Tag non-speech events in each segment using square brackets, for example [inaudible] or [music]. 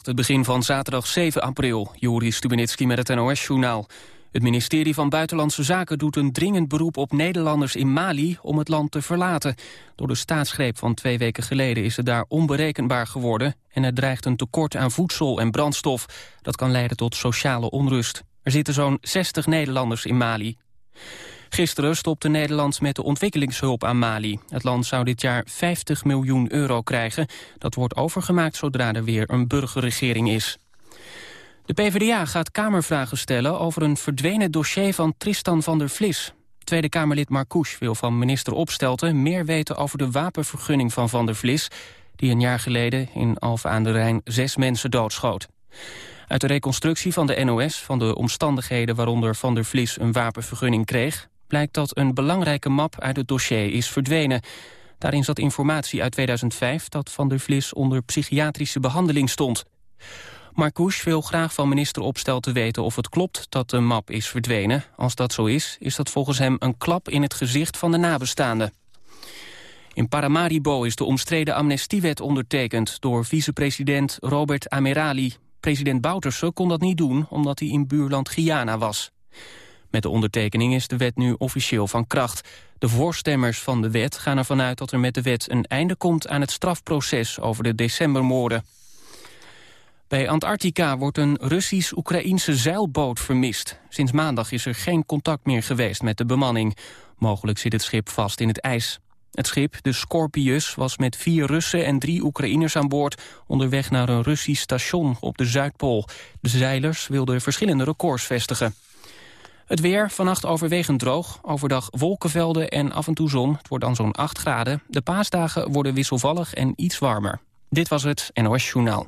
Het begin van zaterdag 7 april. Joris Stubenitski met het NOS-journaal. Het ministerie van Buitenlandse Zaken doet een dringend beroep op Nederlanders in Mali om het land te verlaten. Door de staatsgreep van twee weken geleden is het daar onberekenbaar geworden en er dreigt een tekort aan voedsel en brandstof. Dat kan leiden tot sociale onrust. Er zitten zo'n 60 Nederlanders in Mali. Gisteren stopte Nederland met de ontwikkelingshulp aan Mali. Het land zou dit jaar 50 miljoen euro krijgen. Dat wordt overgemaakt zodra er weer een burgerregering is. De PvdA gaat Kamervragen stellen over een verdwenen dossier van Tristan van der Vlis. Tweede Kamerlid Marcouch wil van minister Opstelten meer weten over de wapenvergunning van Van der Vlis, die een jaar geleden in Alphen aan de Rijn zes mensen doodschoot. Uit de reconstructie van de NOS van de omstandigheden waaronder Van der Vlis een wapenvergunning kreeg, blijkt dat een belangrijke map uit het dossier is verdwenen. Daarin zat informatie uit 2005 dat Van der Vlis onder psychiatrische behandeling stond. Marcouch wil graag van minister Opstel te weten of het klopt dat de map is verdwenen. Als dat zo is, is dat volgens hem een klap in het gezicht van de nabestaanden. In Paramaribo is de omstreden amnestiewet ondertekend door vicepresident Robert Amerali. President Bouterse kon dat niet doen omdat hij in buurland Guyana was. Met de ondertekening is de wet nu officieel van kracht. De voorstemmers van de wet gaan ervan uit dat er met de wet een einde komt aan het strafproces over de decembermoorden. Bij Antarctica wordt een Russisch-Oekraïnse zeilboot vermist. Sinds maandag is er geen contact meer geweest met de bemanning. Mogelijk zit het schip vast in het ijs. Het schip, de Scorpius, was met vier Russen en drie Oekraïners aan boord... onderweg naar een Russisch station op de Zuidpool. De zeilers wilden verschillende records vestigen. Het weer, vannacht overwegend droog. Overdag wolkenvelden en af en toe zon. Het wordt dan zo'n 8 graden. De paasdagen worden wisselvallig en iets warmer. Dit was het NOS Journaal.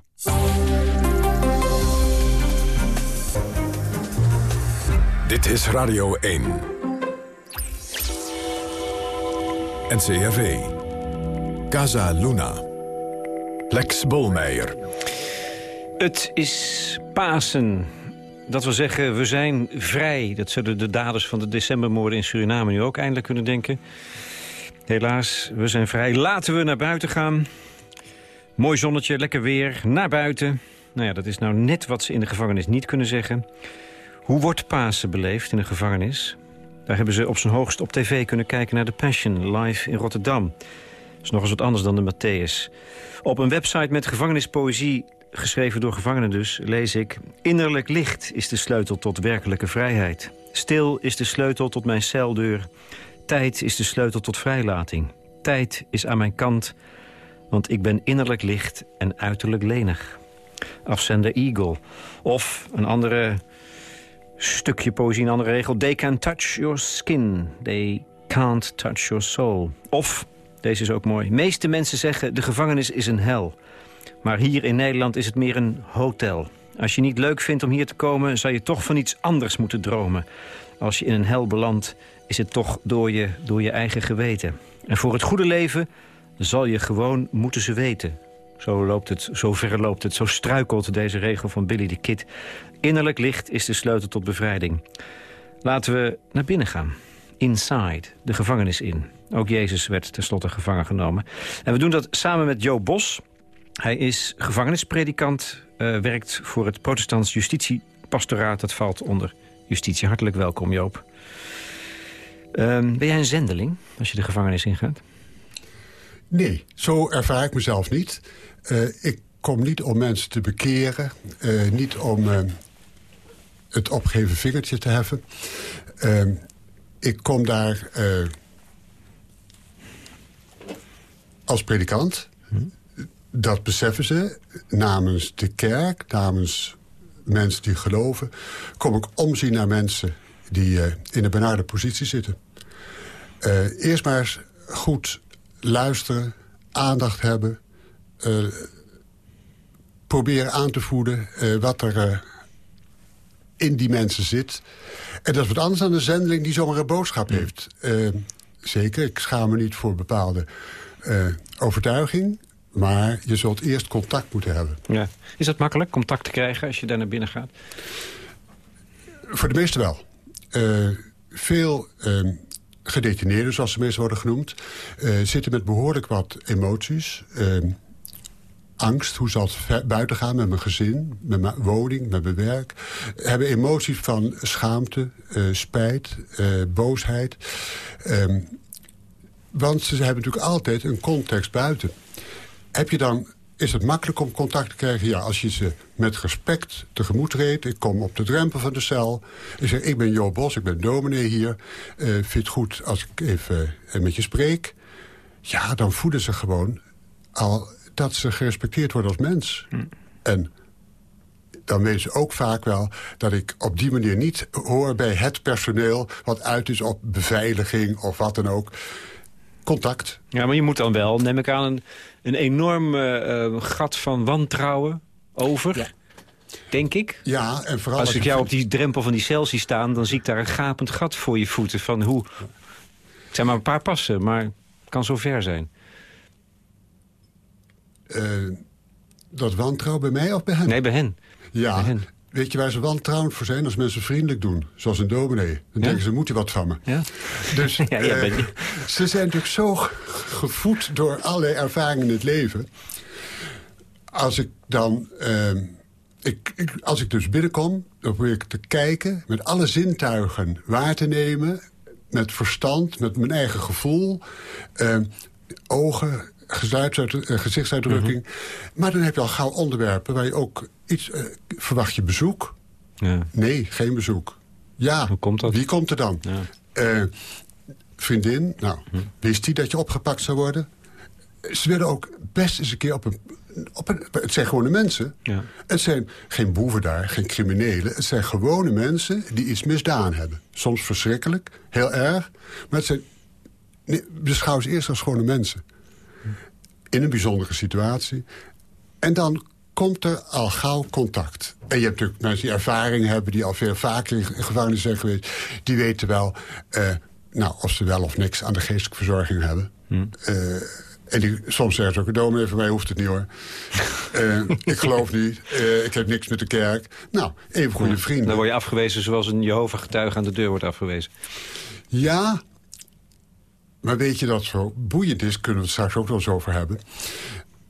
Dit is Radio 1. NCRV. Casa Luna. Lex Bolmeijer. Het is Pasen. Dat wil zeggen, we zijn vrij. Dat zullen de daders van de decembermoorden in Suriname nu ook eindelijk kunnen denken. Helaas, we zijn vrij. Laten we naar buiten gaan. Mooi zonnetje, lekker weer, naar buiten. Nou ja, dat is nou net wat ze in de gevangenis niet kunnen zeggen. Hoe wordt Pasen beleefd in de gevangenis? Daar hebben ze op zijn hoogst op tv kunnen kijken naar de Passion live in Rotterdam. Dat is nog eens wat anders dan de Matthäus. Op een website met gevangenispoëzie, geschreven door gevangenen dus, lees ik... Innerlijk licht is de sleutel tot werkelijke vrijheid. Stil is de sleutel tot mijn celdeur. Tijd is de sleutel tot vrijlating. Tijd is aan mijn kant, want ik ben innerlijk licht en uiterlijk lenig. Afzender Eagle. Of een andere stukje poëzie, een andere regel. They can touch your skin. They can't touch your soul. Of, deze is ook mooi. meeste mensen zeggen de gevangenis is een hel. Maar hier in Nederland is het meer een hotel. Als je niet leuk vindt om hier te komen... zou je toch van iets anders moeten dromen. Als je in een hel belandt, is het toch door je, door je eigen geweten. En voor het goede leven zal je gewoon moeten ze weten. Zo, loopt het, zo ver loopt het, zo struikelt deze regel van Billy de Kid. Innerlijk licht is de sleutel tot bevrijding. Laten we naar binnen gaan. Inside, de gevangenis in. Ook Jezus werd tenslotte gevangen genomen. En we doen dat samen met Joop Bos. Hij is gevangenispredikant, uh, werkt voor het protestants justitiepastoraat. Dat valt onder justitie. Hartelijk welkom, Joop. Uh, ben jij een zendeling als je de gevangenis ingaat? Nee, zo ervaar ik mezelf niet. Uh, ik kom niet om mensen te bekeren. Uh, niet om uh, het opgeven vingertje te heffen. ik kom daar als predikant. Dat beseffen ze. Namens de kerk, namens mensen die geloven... kom ik omzien naar mensen die in een benarde positie zitten. eerst maar eens goed luisteren, aandacht hebben... Uh, proberen aan te voeden wat er in die mensen zit. En dat is wat anders dan een zendeling die zomaar een boodschap mm. heeft. zeker, ik schaam me niet voor bepaalde overtuiging... maar je zult eerst contact moeten hebben. Ja. Is dat makkelijk, contact te krijgen als je daar naar binnen gaat? Voor de meeste wel. veel gedetineerden, zoals ze meestal worden genoemd... Uh, zitten met behoorlijk wat emoties. Uh, angst. Hoe zal het buiten gaan met mijn gezin, met mijn woning, met mijn werk. Hebben emoties van schaamte, uh, spijt, boosheid. Um, want ze hebben natuurlijk altijd een context buiten. Heb je dan is het makkelijk om contact te krijgen? Ja, als je ze met respect tegemoet treedt. Ik kom op de drempel van de cel. Ik zeg, ik ben Jo Bos, ik ben dominee hier. Uh, vind het goed als ik even met je spreek? Ja, dan voelen ze gewoon al dat ze gerespecteerd worden als mens. Hm. En dan weten ze ook vaak wel dat ik op die manier niet hoor bij het personeel... wat uit is op beveiliging of wat dan ook. Contact. Ja, maar je moet dan wel, neem ik aan, een, een enorm uh, gat van wantrouwen over... Ja. Denk ik. Ja, en vooral als, als ik jou op die drempel van die cel zie staan... dan zie ik daar een gapend gat voor je voeten. Van hoe... Het zijn maar een paar passen, maar het kan zo ver zijn. Uh, dat wantrouwen bij mij of bij hen? Nee, bij hen. Ja, bij hen. Weet je waar ze wantrouwend voor zijn? Als mensen vriendelijk doen, zoals een dominee. Dan denken ze, moet je wat van me. Ja? Dus [laughs] ja, uh, ze zijn natuurlijk zo gevoed door allerlei ervaringen in het leven. Als ik dan... Uh, ik, ik, als ik dus binnenkom, dan probeer ik te kijken... met alle zintuigen waar te nemen... met verstand, met mijn eigen gevoel... Uh, ogen, eh, gezichtsuitdrukking. Mhm. Maar dan heb je al gauw onderwerpen waar je ook iets... Uh, verwacht je bezoek? Ja. Nee, geen bezoek. Ja, Hoe komt dat? wie komt er dan? Ja. Uh, vriendin, nou, hm. wist die dat je opgepakt zou worden? Ze willen ook best eens een keer op een... Op een het zijn gewone mensen. Ja. Het zijn geen boeven daar, geen criminelen. Het zijn gewone mensen die iets misdaan hebben. Soms verschrikkelijk, heel erg. Maar het zijn... Nee, beschouw ze eerst als gewone mensen in een bijzondere situatie. En dan komt er al gauw contact. En je hebt natuurlijk mensen die ervaring hebben... die al veel vaker in gevangenis zijn geweest... die weten wel uh, nou, of ze wel of niks aan de geestelijke verzorging hebben. Hmm. Uh, en die, soms zeggen ze ook, dominee, voor mij hoeft het niet hoor. uh, [laughs] ik geloof niet, ik heb niks met de kerk. Nou, even goede vrienden. Dan word je afgewezen zoals een Jehovah-getuige aan de deur wordt afgewezen. Ja, maar weet je dat zo boeiend is, kunnen we het straks ook wel eens over hebben.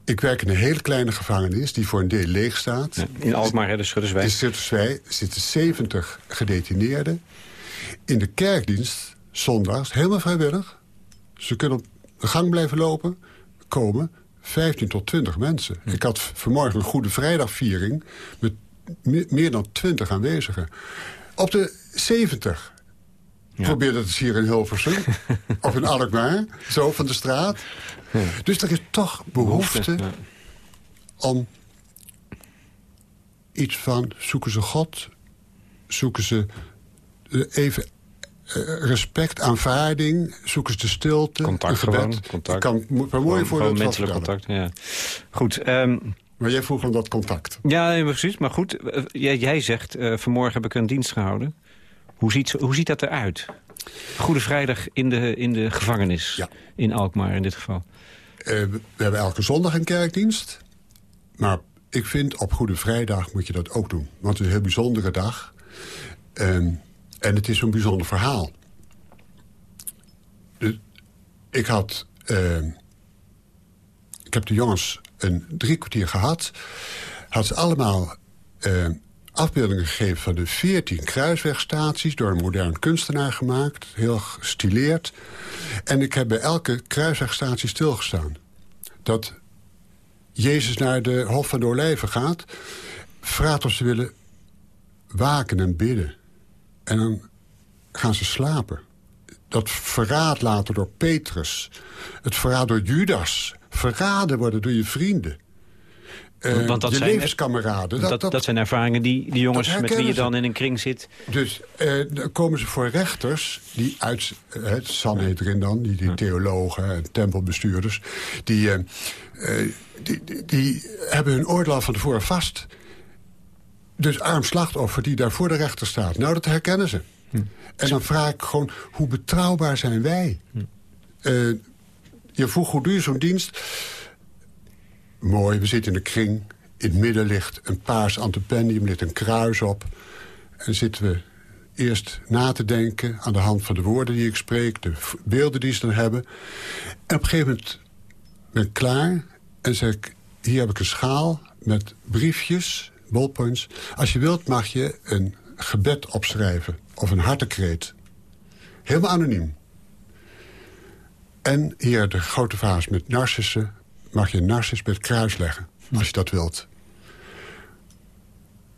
Ik werk in een hele kleine gevangenis die voor een deel leeg staat. in Alkmaar, hè, de Schutterswijk. In Schutterswijk zitten 70 gedetineerden. In de kerkdienst, zondags, helemaal vrijwillig. Ze kunnen op de gang blijven lopen, komen 15 tot 20 mensen. Hm. Ik had vanmorgen een goede vrijdagviering met meer dan 20 aanwezigen. Op de 70 ja. Probeer dat eens hier in Hilversum. [laughs] of in Alkmaar. Zo van de straat. Dus er is toch behoefte, om iets van... zoeken ze God, zoeken ze eh, even eh, respect, aanvaarding, zoeken ze de stilte. Contact gewoon, contact. kan een mooi voorbeeld menselijk contact, ja. Goed. Um, maar jij vroeg om dat contact. Ja, precies. Maar goed, eh, jij, jij zegt, vanmorgen heb ik een dienst gehouden. Hoe ziet, hoe ziet dat eruit? Goede Vrijdag in de, in de gevangenis. Ja. In Alkmaar in dit geval. Uh, we hebben elke zondag een kerkdienst. Maar ik vind op Goede Vrijdag moet je dat ook doen. Want het is een heel bijzondere dag. Um, en het is een bijzonder verhaal. Dus ik had... Uh, ik heb de jongens een drie kwartier gehad. Had ze allemaal... Afbeeldingen gegeven van de 14 kruiswegstaties... door een modern kunstenaar gemaakt, heel gestileerd. En ik heb bij elke kruiswegstatie stilgestaan. Dat Jezus naar de Hof van de Olijven gaat... vraagt of ze willen waken en bidden. En dan gaan ze slapen. Dat verraad later door Petrus. Het verraad door Judas. Verraden worden door je vrienden. Uh, Want dat je zijn, levenskameraden. Dat, dat, dat, zijn ervaringen die, die jongens met wie je dan in een kring zit. Dus uh, dan komen ze voor rechters, die uit uh, het Sanhedrin dan, die, die theologen en tempelbestuurders, die, die, die, die, hebben hun oordeel van tevoren vast. Dus arm slachtoffer die daar voor de rechter staat. Nou, dat herkennen ze. Hm. En dan vraag ik gewoon, hoe betrouwbaar zijn wij? Hm. je vroeg, hoe je zo'n dienst? Mooi. We zitten in de kring. In het midden ligt een paars antipendium, ligt een kruis op. En zitten we eerst na te denken aan de hand van de woorden die ik spreek... de beelden die ze dan hebben. En op een gegeven moment ben ik klaar en zeg ik... hier heb ik een schaal met briefjes, ballpoints. Als je wilt mag je een gebed opschrijven of een hartekreet. Helemaal anoniem. En hier de grote vaas met narcissen. Mag je een narcis met kruis leggen, als je dat wilt.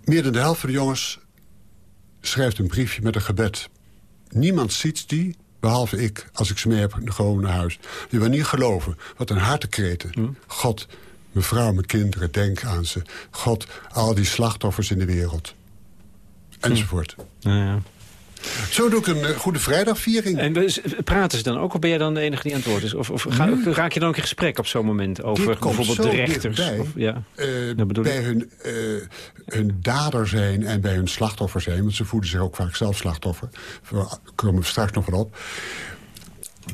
Meer dan de helft van de jongens schrijft een briefje met een gebed. Niemand ziet die, behalve ik, als ik ze mee heb gewoon naar huis. Die wil niet geloven. Wat een hartekreten. Hm. God, mijn vrouw, mijn kinderen, denk aan ze. God, al die slachtoffers in de wereld. Enzovoort. Hm. Ja, ja. Zo doe ik een eh, goede vrijdagviering. En praten ze dan ook, of ben jij dan de enige die aan het woord is? Of, of raak je dan ook in gesprek op zo'n moment over bijvoorbeeld de rechters? Of, ja, uh, bij hun, uh, hun dader zijn en bij hun slachtoffer zijn. Want ze voelen zich ook vaak zelf slachtoffer. Daar komen we straks nog wel op.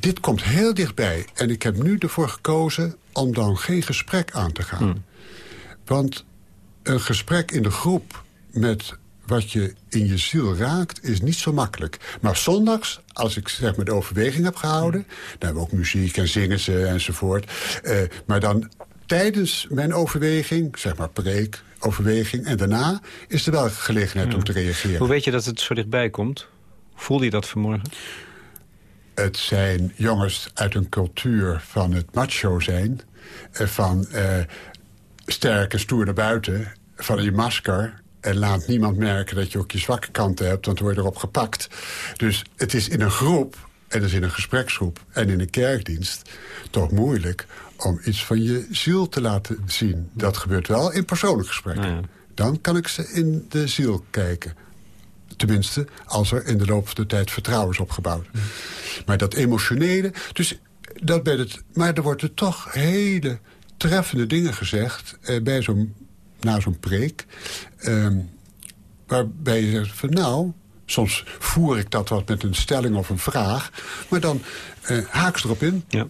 Dit komt heel dichtbij. En ik heb nu ervoor gekozen om dan geen gesprek aan te gaan. Hmm. Want een gesprek in de groep met wat je in je ziel raakt, is niet zo makkelijk. Maar zondags, als ik zeg maar de overweging heb gehouden... dan hebben we ook muziek en zingen ze enzovoort. Uh, maar dan tijdens mijn overweging, zeg maar preek, overweging... en daarna is er wel gelegenheid om te reageren. Hoe weet je dat het zo dichtbij komt? Voelde je dat vanmorgen? Het zijn jongens uit een cultuur van het macho zijn... Eh, van uh, sterk en stoer naar buiten, van je masker en laat niemand merken dat je ook je zwakke kanten hebt, want dan word je erop gepakt. Dus het is in een groep, en dus in een gespreksgroep en in een kerkdienst... toch moeilijk om iets van je ziel te laten zien. Dat gebeurt wel in persoonlijk gesprekken. Nou dan kan ik ze in de ziel kijken. Tenminste, als er in de loop van de tijd vertrouwen is opgebouwd. Maar dat emotionele... Dus dat bij het, maar er worden toch hele treffende dingen gezegd... Eh, bij zo'n na zo'n preek. Ehm, waarbij je zegt van nou, soms voer ik dat wat met een stelling of een vraag. Maar dan uh, haak ze erop in. Ja.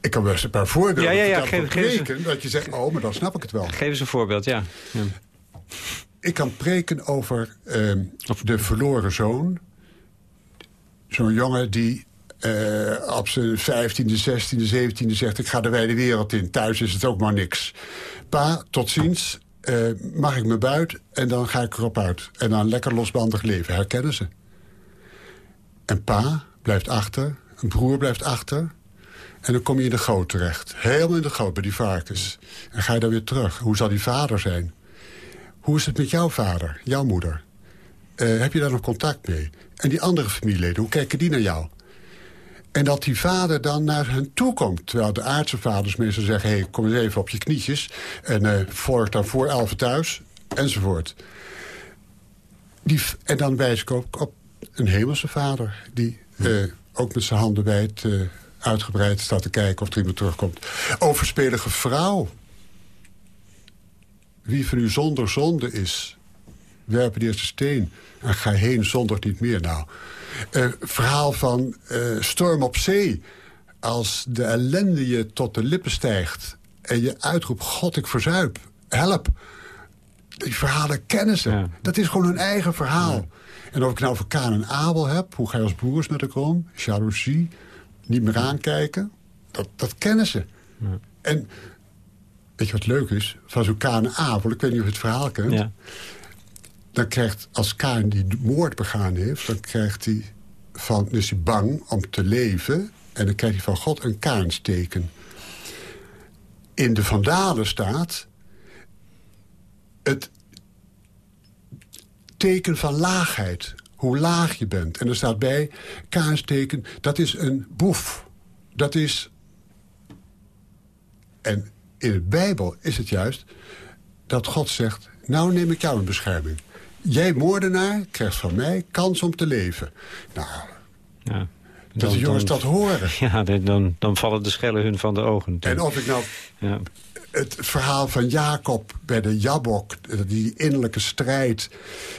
Ik kan wel eens een paar voorbeelden ja, ja, ja, geef, preken, dat je zegt, oh, maar dan snap ik het wel. Geef eens een voorbeeld, ja. ja. Ik kan preken over uh, de verloren zoon. Zo'n jongen die uh, op zijn 15e, 16e, 17e zegt... ik ga de wijde wereld in, thuis is het ook maar niks. Pa, tot ziens, uh, mag ik me buiten en dan ga ik erop uit. En dan lekker losbandig leven, herkennen ze. En pa blijft achter, een broer blijft achter... En dan kom je in de goot terecht. Helemaal in de goot bij die varkens. En ga je dan weer terug. Hoe zal die vader zijn? Hoe is het met jouw vader, jouw moeder? Uh, heb je daar nog contact mee? En die andere familieleden, hoe kijken die naar jou? En dat die vader dan naar hen toe komt. Terwijl de aardse vaders meestal zeggen... hey, kom eens even op je knietjes. En uh, volg dan voor elf thuis. Enzovoort. Die, en dan wijs ik ook op een hemelse vader... die uh, ook met zijn handen wijd uh, uitgebreid staat te kijken of er iemand terugkomt. Overspelige vrouw. Wie van u zonder zonde is, werpen de eerste steen. En ga heen zonder niet meer. Nou, uh, verhaal van uh, storm op zee. Als de ellende je tot de lippen stijgt... en je uitroept, God, ik verzuip, help. Die verhalen kennen ze. Dat is gewoon hun eigen verhaal. En of ik nou voor Kaan en Abel heb... hoe ga je als broers met elkaar om? Jaloezie, niet meer aankijken. Dat, dat kennen ze. Ja. En weet je wat leuk is? Van zo'n Kaan en Abel, ik weet niet of je het verhaal kent... Dan krijgt, als Kain die moord begaan heeft... dan krijgt hij van, is hij bang om te leven... en dan krijgt hij van God een kaarnsteken. In de Vandalen staat... het teken van laagheid. Hoe laag je bent. En er staat bij, kaarnsteken, dat is een boef. Dat is... En in de Bijbel is het juist dat God zegt... nou neem ik jou in bescherming. Jij moordenaar krijgt van mij kans om te leven. Nou, ja, dat de jongens dat horen. [laughs] Ja, dan, dan vallen de schellen hun van de ogen. En of ik nou ja. het verhaal van Jacob bij de Jabok... die innerlijke strijd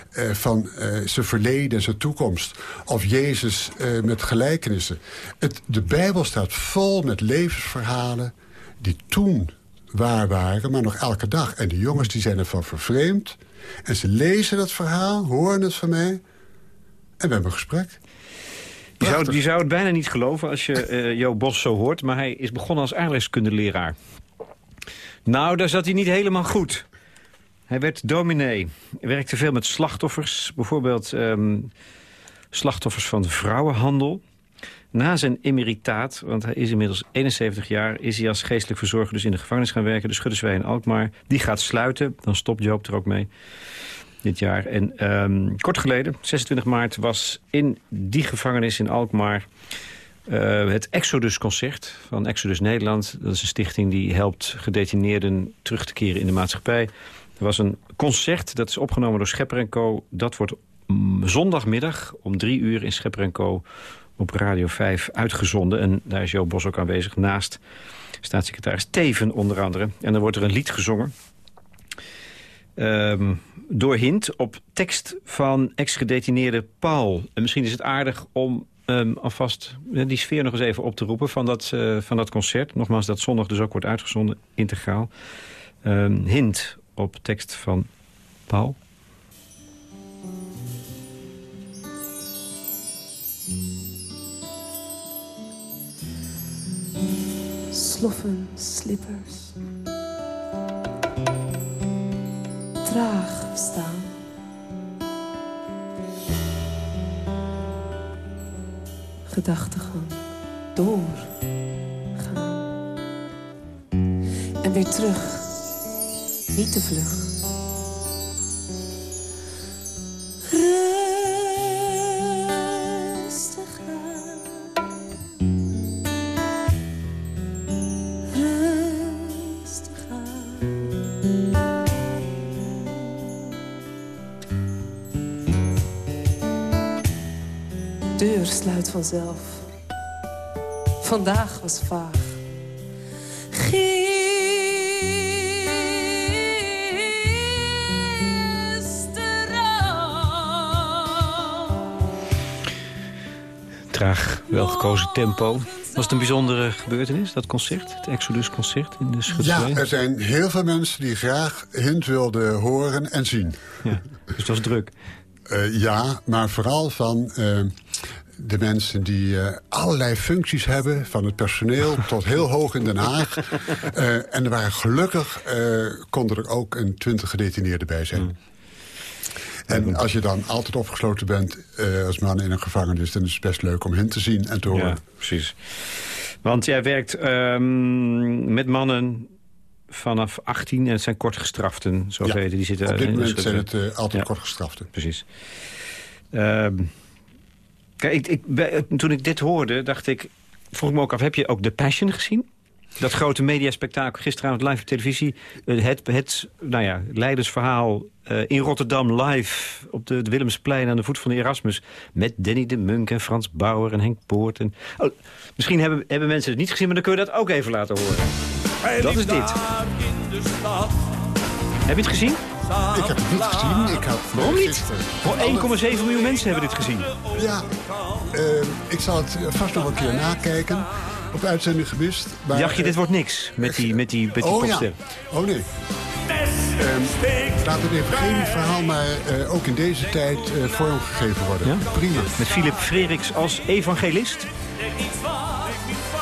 eh, van eh, zijn verleden en zijn toekomst... of Jezus eh, met gelijkenissen. Het, de Bijbel staat vol met levensverhalen... die toen waar waren, maar nog elke dag. En de jongens die zijn ervan vervreemd... En ze lezen dat verhaal, horen het van mij. En we hebben een gesprek. Je zou, je zou, het bijna niet geloven als je [laughs] uh, Bos zo hoort. Maar hij is begonnen als aardrijkskundeleraar. Nou, daar zat hij niet helemaal goed. Hij werd dominee. Hij werkte veel met slachtoffers. Bijvoorbeeld ehm, slachtoffers van vrouwenhandel. Na zijn emeritaat, want hij is inmiddels 71 jaar... is hij als geestelijk verzorger dus in de gevangenis gaan werken. De Schutterswij in Alkmaar. Die gaat sluiten. Dan stopt Joop er ook mee dit jaar. En ehm, kort geleden, 26 maart, was in die gevangenis in Alkmaar... Uh, het Exodus-concert van Exodus Nederland. Dat is een stichting die helpt gedetineerden terug te keren in de maatschappij. Er was een concert, dat is opgenomen door Schepper Co. Dat wordt zondagmiddag om drie uur in Schepper Co. op Radio 5 uitgezonden. En daar is Jo Bos ook aanwezig, naast staatssecretaris Teven onder andere. En dan wordt er een lied gezongen. Um, door Hint op tekst van ex-gedetineerde Paul. En misschien is het aardig om um, alvast die sfeer nog eens even op te roepen van dat, uh, van dat concert. Nogmaals, dat zondag dus ook wordt uitgezonden, integraal. Um, hint op tekst van Paul. Sloffen slippers. Traag staan. Gedachtegang doorgaan. En weer terug. Niet te vlug. Sluit vanzelf. Vandaag was vaag. Traag, welgekozen tempo. Was het een bijzondere gebeurtenis, dat concert? Het Exodus-concert in de Schutterij? Ja, er zijn heel veel mensen die graag Hint wilden horen en zien. Ja, dus het was druk. Uh, ja, maar vooral van uh, de mensen die uh, allerlei functies hebben... van het personeel [laughs] tot heel hoog in Den Haag. Uh, en er waren gelukkig, konden er ook een twintig gedetineerden bij zijn. Mm. En als je dan altijd opgesloten bent als man in een gevangenis... dan is het best leuk om hen te zien en te horen. Ja, precies. Want jij werkt um, met mannen vanaf 18 en het zijn kortgestraften, zo ja, weten. Die zitten op dit moment zijn het uh, altijd ja. kortgestraften. Precies. Um, kijk, ik, ik, toen ik dit hoorde, dacht ik... vroeg me ook af, heb je ook The Passion gezien? Dat grote mediaspectakel gisteravond live op televisie. Het, het nou ja, leidersverhaal uh, in Rotterdam live op de, de, Willemsplein aan de voet van de Erasmus. Met Danny de Munk en Frans Bauer en Henk Poort. En, oh, misschien hebben, hebben mensen het niet gezien, maar dan kun je dat ook even laten horen. Dat is dit. Heb je het gezien? Ik heb het niet gezien. Ik had Waarom niet? Voor 1,7 miljoen mensen hebben dit gezien. Ja, uh, ik zal het vast nog een keer nakijken. Op uitzending gemist. Maar, Dacht je, dit wordt niks met die, met die, met die oh? Ja. Oh nee. Um, laat het even geen verhaal, maar uh, ook in deze tijd uh, vormgegeven worden. Ja? Prima. Met Philip Frederiks als evangelist?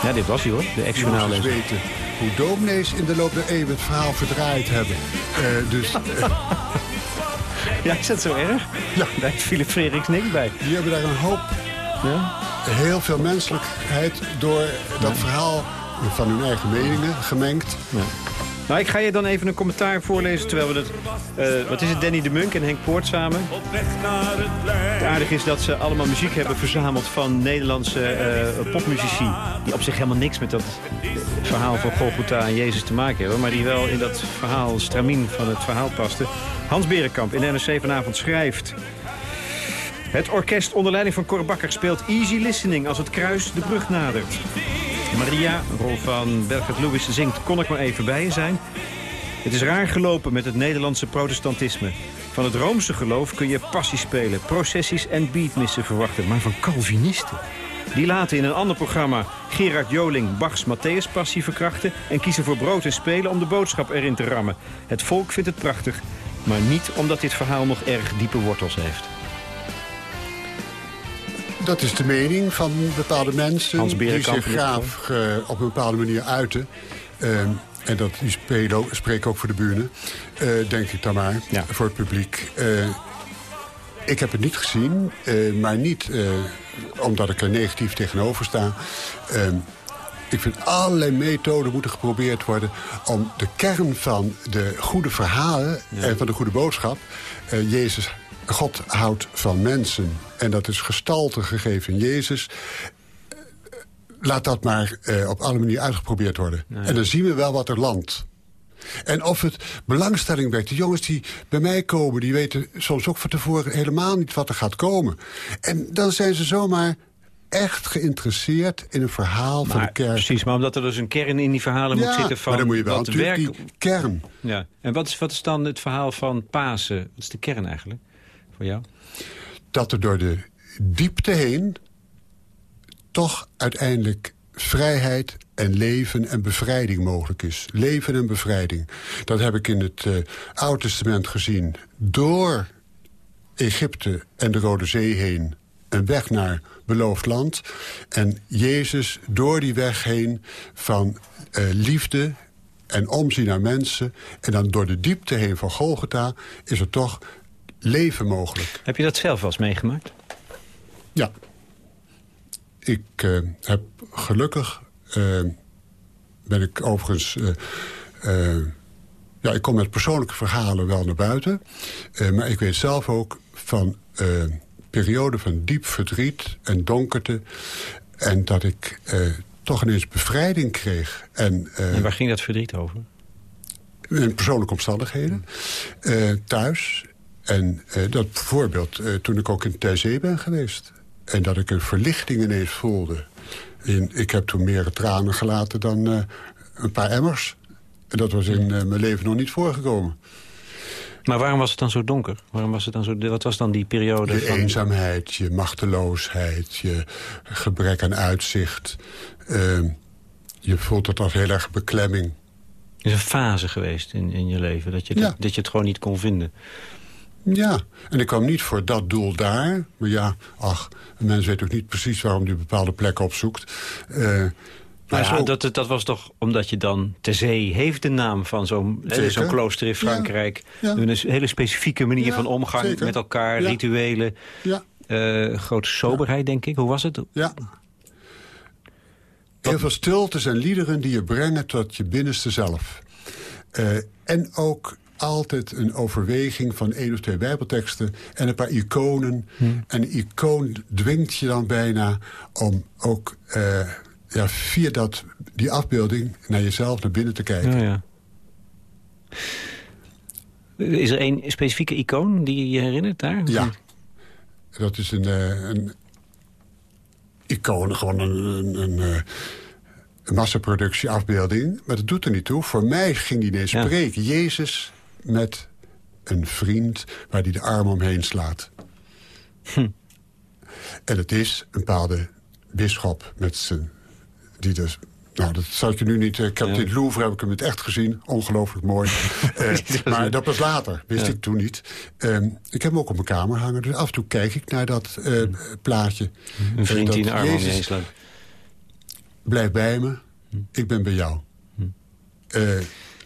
Ja, dit was hij hoor, de ex-journaalist. Hoe dominees in de loop der eeuwen het verhaal verdraaid hebben. Uh, dus... ja, is dat zo erg? Ja. Daar heeft Philip Frederiks niks bij. Die hebben daar een hoop... Ja? Heel veel menselijkheid door dat ja. verhaal van hun eigen meningen gemengd. Ja. Nou, ik ga je dan even een commentaar voorlezen terwijl we het... Uh, wat is het, Danny de Munk en Henk Poort samen? Het aardige is dat ze allemaal muziek hebben verzameld van Nederlandse uh, popmuzici. Die op zich helemaal niks met dat verhaal van Golgotha en Jezus te maken hebben. Maar die wel in dat verhaal, stramien van het verhaal pasten. Hans Berenkamp in NRC vanavond schrijft... Het orkest onder leiding van Cor Bakker speelt Easy Listening als het kruis de brug nadert. Maria, rol van Bergert Lewis, zingt Kon ik maar even bij je zijn. Het is raar gelopen met het Nederlandse protestantisme. Van het Roomse geloof kun je passie spelen, processies en beatmissen verwachten. Maar van Calvinisten? Die laten in een ander programma Gerard Joling Bachs Matthäus passie verkrachten... en kiezen voor brood en spelen om de boodschap erin te rammen. Het volk vindt het prachtig, maar niet omdat dit verhaal nog erg diepe wortels heeft. Dat is de mening van bepaalde mensen die zich graag uh, op een bepaalde manier uiten. Uh, en dat, die spelen ook, spreken ook voor de buren, eh, denk ik dan maar, Ja. voor het publiek. Eh, ik heb het niet gezien, eh, maar niet eh, omdat ik er negatief tegenover sta. Ehm, ik vind allerlei methoden moeten geprobeerd worden... om de kern van de goede verhalen en van de goede boodschap... eh, Jezus, God houdt van mensen. En dat is gestalte gegeven in Jezus. Laat dat maar eh, op alle manieren uitgeprobeerd worden. En dan zien we wel wat er landt. En of het belangstelling wekt. De jongens die bij mij komen, die weten soms ook van tevoren helemaal niet wat er gaat komen. En dan zijn ze zomaar echt geïnteresseerd in een verhaal van de kerk. precies, maar omdat er dus een kern in die verhalen moet zitten van maar dan moet je wel wat natuurlijk werk... die kern. Ja. En wat is, wat is dan het verhaal van Pasen? Wat is de kern eigenlijk voor jou? Dat er door de diepte heen toch uiteindelijk vrijheid en leven en bevrijding mogelijk is. Leven en bevrijding. Dat heb ik in het eh Oude Testament gezien. Door Egypte en de Rode Zee heen. Een weg naar beloofd land. En Jezus door die weg heen van eh, liefde en omzien naar mensen. En dan door de diepte heen van Golgotha is er toch leven mogelijk. Heb je dat zelf wel eens meegemaakt? Ja. Ik eh, heb gelukkig... eh, ben ik overigens... eh, ja, ik kom met persoonlijke verhalen wel naar buiten. Maar ik weet zelf ook van perioden van diep verdriet en donkerte. En dat ik toch ineens bevrijding kreeg. En, En waar ging dat verdriet over? in persoonlijke omstandigheden. thuis. En eh, dat bijvoorbeeld eh, toen ik ook in Terzee ben geweest. En dat ik een verlichting ineens voelde. Ik heb toen meer tranen gelaten dan eh, een paar emmers. En dat was in mijn leven nog niet voorgekomen. Maar waarom was het dan zo donker? Waarom was het dan zo, wat was dan die periode Je van... eenzaamheid, je machteloosheid, je gebrek aan uitzicht. Eh, je voelt het als heel erg beklemming. is een fase geweest in, in je leven, dat je, het- Ja. dat je het gewoon niet kon vinden. Ja, en ik kwam niet voor dat doel daar. Maar ja, ach, een mens weet ook niet precies waarom hij bepaalde plekken opzoekt. Eh, maar ja, zo- dat, dat was toch omdat je dan... Ter Zee heeft de naam van zo'n Zeker. zo'n klooster in Frankrijk. Ja. Een hele specifieke manier van omgang zeker. met elkaar, rituelen. Ja, eh, grote soberheid, denk ik. Hoe was het? ja. Heel veel stiltes en liederen die je brengen tot je binnenste zelf. Eh, en ook altijd een overweging van één of twee bijbelteksten... en een paar iconen. En een icoon dwingt je dan bijna om ook eh, ja, via dat, die afbeelding... naar jezelf naar binnen te kijken. Ja, ja. Is er één specifieke icoon die je herinnert daar? Ja. Dat is een, eh, een icoon, gewoon een, een, een, eh, een massaproductie afbeelding. Maar dat doet er niet toe. Voor mij ging die ineens Ja. spreken. Jezus met een vriend waar hij de arm omheen slaat. Hm. En het is een bepaalde bisschop met zijn... Die dus, nou, dat zou ik je nu niet... eh, Ik heb Ja. dit Louvre heb ik hem het echt gezien. Ongelooflijk mooi. [laughs] Eh, maar dat was later. Wist Ja. ik toen niet. Ehm, ik heb hem ook op mijn kamer hangen. Dus af en toe kijk ik naar dat eh, plaatje. Een vriend die een arm om je Jezus heen slaat. Blijf bij me. Hm. Ik ben bij jou.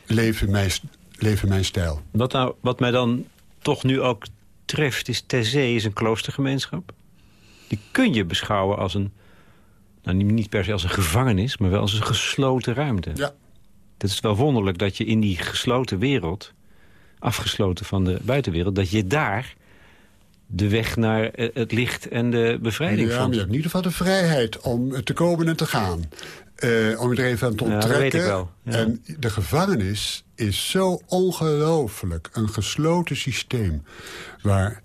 Leef, in mijn, leef in mijn stijl. Wat, nou, wat mij dan toch nu ook treft is... Zee is een kloostergemeenschap. Die kun je beschouwen als een... Nou, niet- per se als een gevangenis, maar wel als een gesloten ruimte. Ja. Het is wel wonderlijk dat je in die gesloten wereld... afgesloten van de buitenwereld... dat je daar de weg naar eh, het licht en de bevrijding Ja, maar vond. je hebt in ieder geval de vrijheid om te komen en te gaan. Eh, om je er even aan te onttrekken. ja. En de gevangenis is zo ongelooflijk. Een gesloten systeem. Waar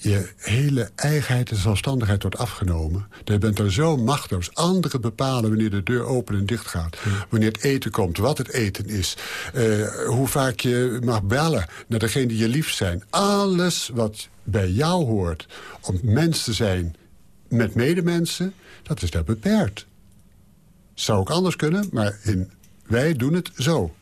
je hele eigenheid en zelfstandigheid wordt afgenomen. Je bent er zo machteloos. Anderen bepalen wanneer de deur open en dicht gaat. Wanneer het eten komt, wat het eten is. eh, hoe vaak je mag bellen naar degene die je lief zijn. Alles wat bij jou hoort om mens te zijn met medemensen... dat is daar beperkt. Zou ook anders kunnen, maar in, wij doen het zo.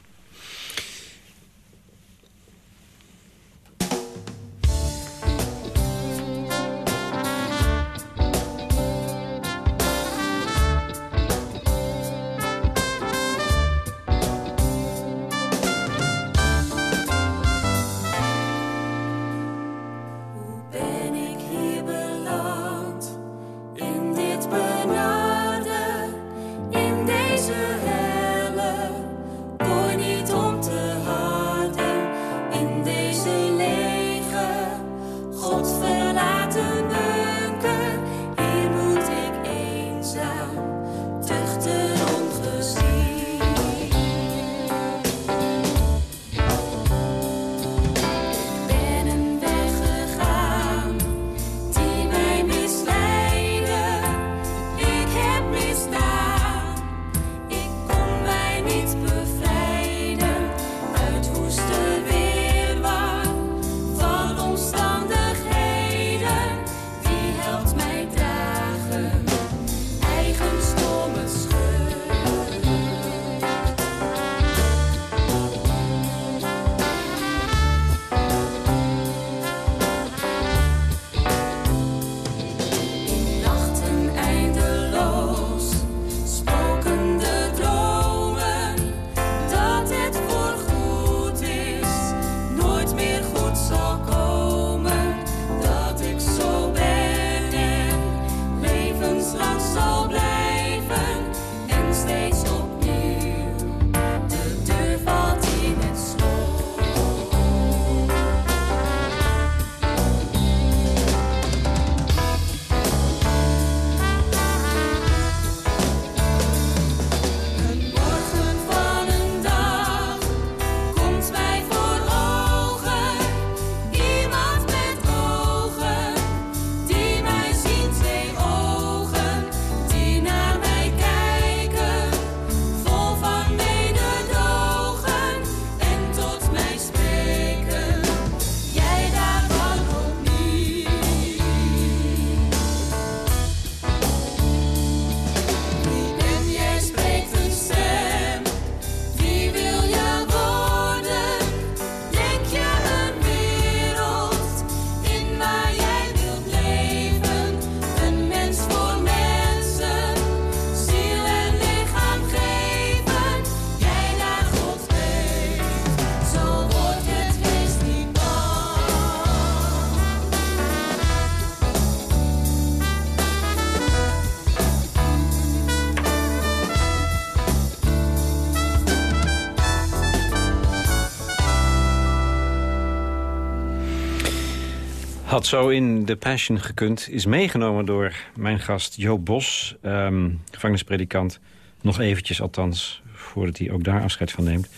Zo in de Passion gekund. Is meegenomen door mijn gast Joop Bos, ehm, gevangenispredikant. Nog eventjes althans, voordat hij ook daar afscheid van neemt.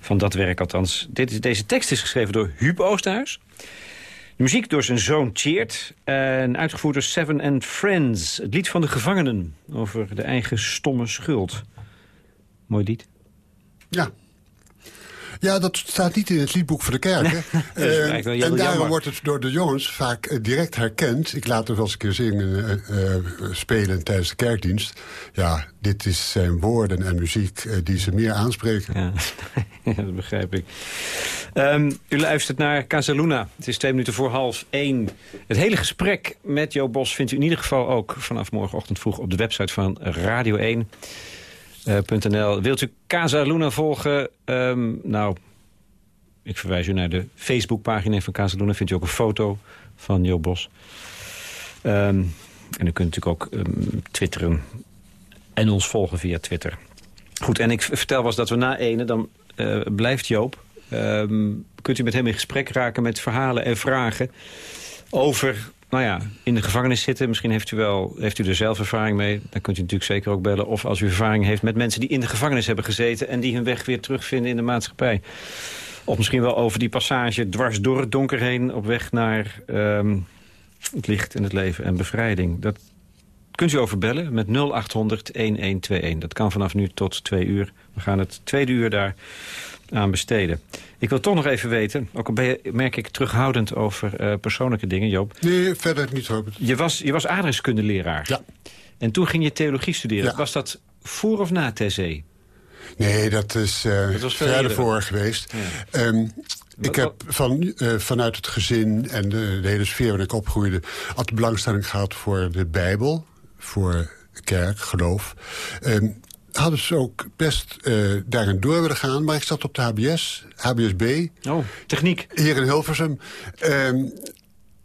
Van dat werk althans. Dit deze tekst is geschreven door Huub Oosterhuis. De muziek door zijn zoon Cheert. En uitgevoerd door Seven and Friends. Het lied van de gevangenen over de eigen stomme schuld. Mooi lied. Ja. Ja, dat staat niet in het liedboek van de kerk. hè. dat is Eh, en jammer. daarom wordt het door de jongens vaak eh, direct herkend. Ik laat het wel eens een keer zingen, eh, spelen tijdens de kerkdienst. Ja, dit is zijn woorden en muziek die ze meer aanspreken. Ja, ja [laughs] dat begrijp ik. Ehm, u luistert naar Casaluna. Het is twee minuten voor half één. Het hele gesprek met Jo Bos vindt u in ieder geval ook... vanaf morgenochtend vroeg op de website van Radio 1. .nl. Wilt u Casaluna volgen? Ehm, nou, ik verwijs u naar de Facebookpagina van Casaluna. Vindt u ook een foto van Jo Bos. Ehm, en u kunt natuurlijk ook ehm, twitteren en ons volgen via Twitter. Goed, en ik vertel was dat we na ene, dan eh, blijft Joop. Kunt u met hem in gesprek raken met verhalen en vragen over, nou ja, in de gevangenis zitten. Misschien heeft u, wel, heeft u er zelf ervaring mee. Dan kunt u natuurlijk zeker ook bellen. Of als u ervaring heeft met mensen die in de gevangenis hebben gezeten... en die hun weg weer terugvinden in de maatschappij. Of misschien wel over die passage dwars door het donker heen... op weg naar ehm, het licht en het leven en bevrijding. Dat kunt u over bellen met 0800-1121. Dat kan vanaf nu tot twee uur. We gaan het tweede uur daar aan besteden. Ik wil toch nog even weten, ook al ben je, merk ik terughoudend over eh, persoonlijke dingen, Joop. Nee, verder niet zo. Je was, je was aardrijkskundeleraar. Ja. En toen ging je theologie studeren. Ja. Was dat voor of na TC? Nee, dat is eh Dat was veel verder eerder. voor geweest. Ja. Ehm, ik heb van, eh, vanuit het gezin en de, de hele sfeer waarin ik opgroeide... altijd belangstelling gehad voor de Bijbel, voor kerk, geloof. Ehm, hadden ze ook best eh, daarin door willen gaan. Maar ik zat op de HBS, HBSB, Oh, techniek. hier in Hilversum. Ehm,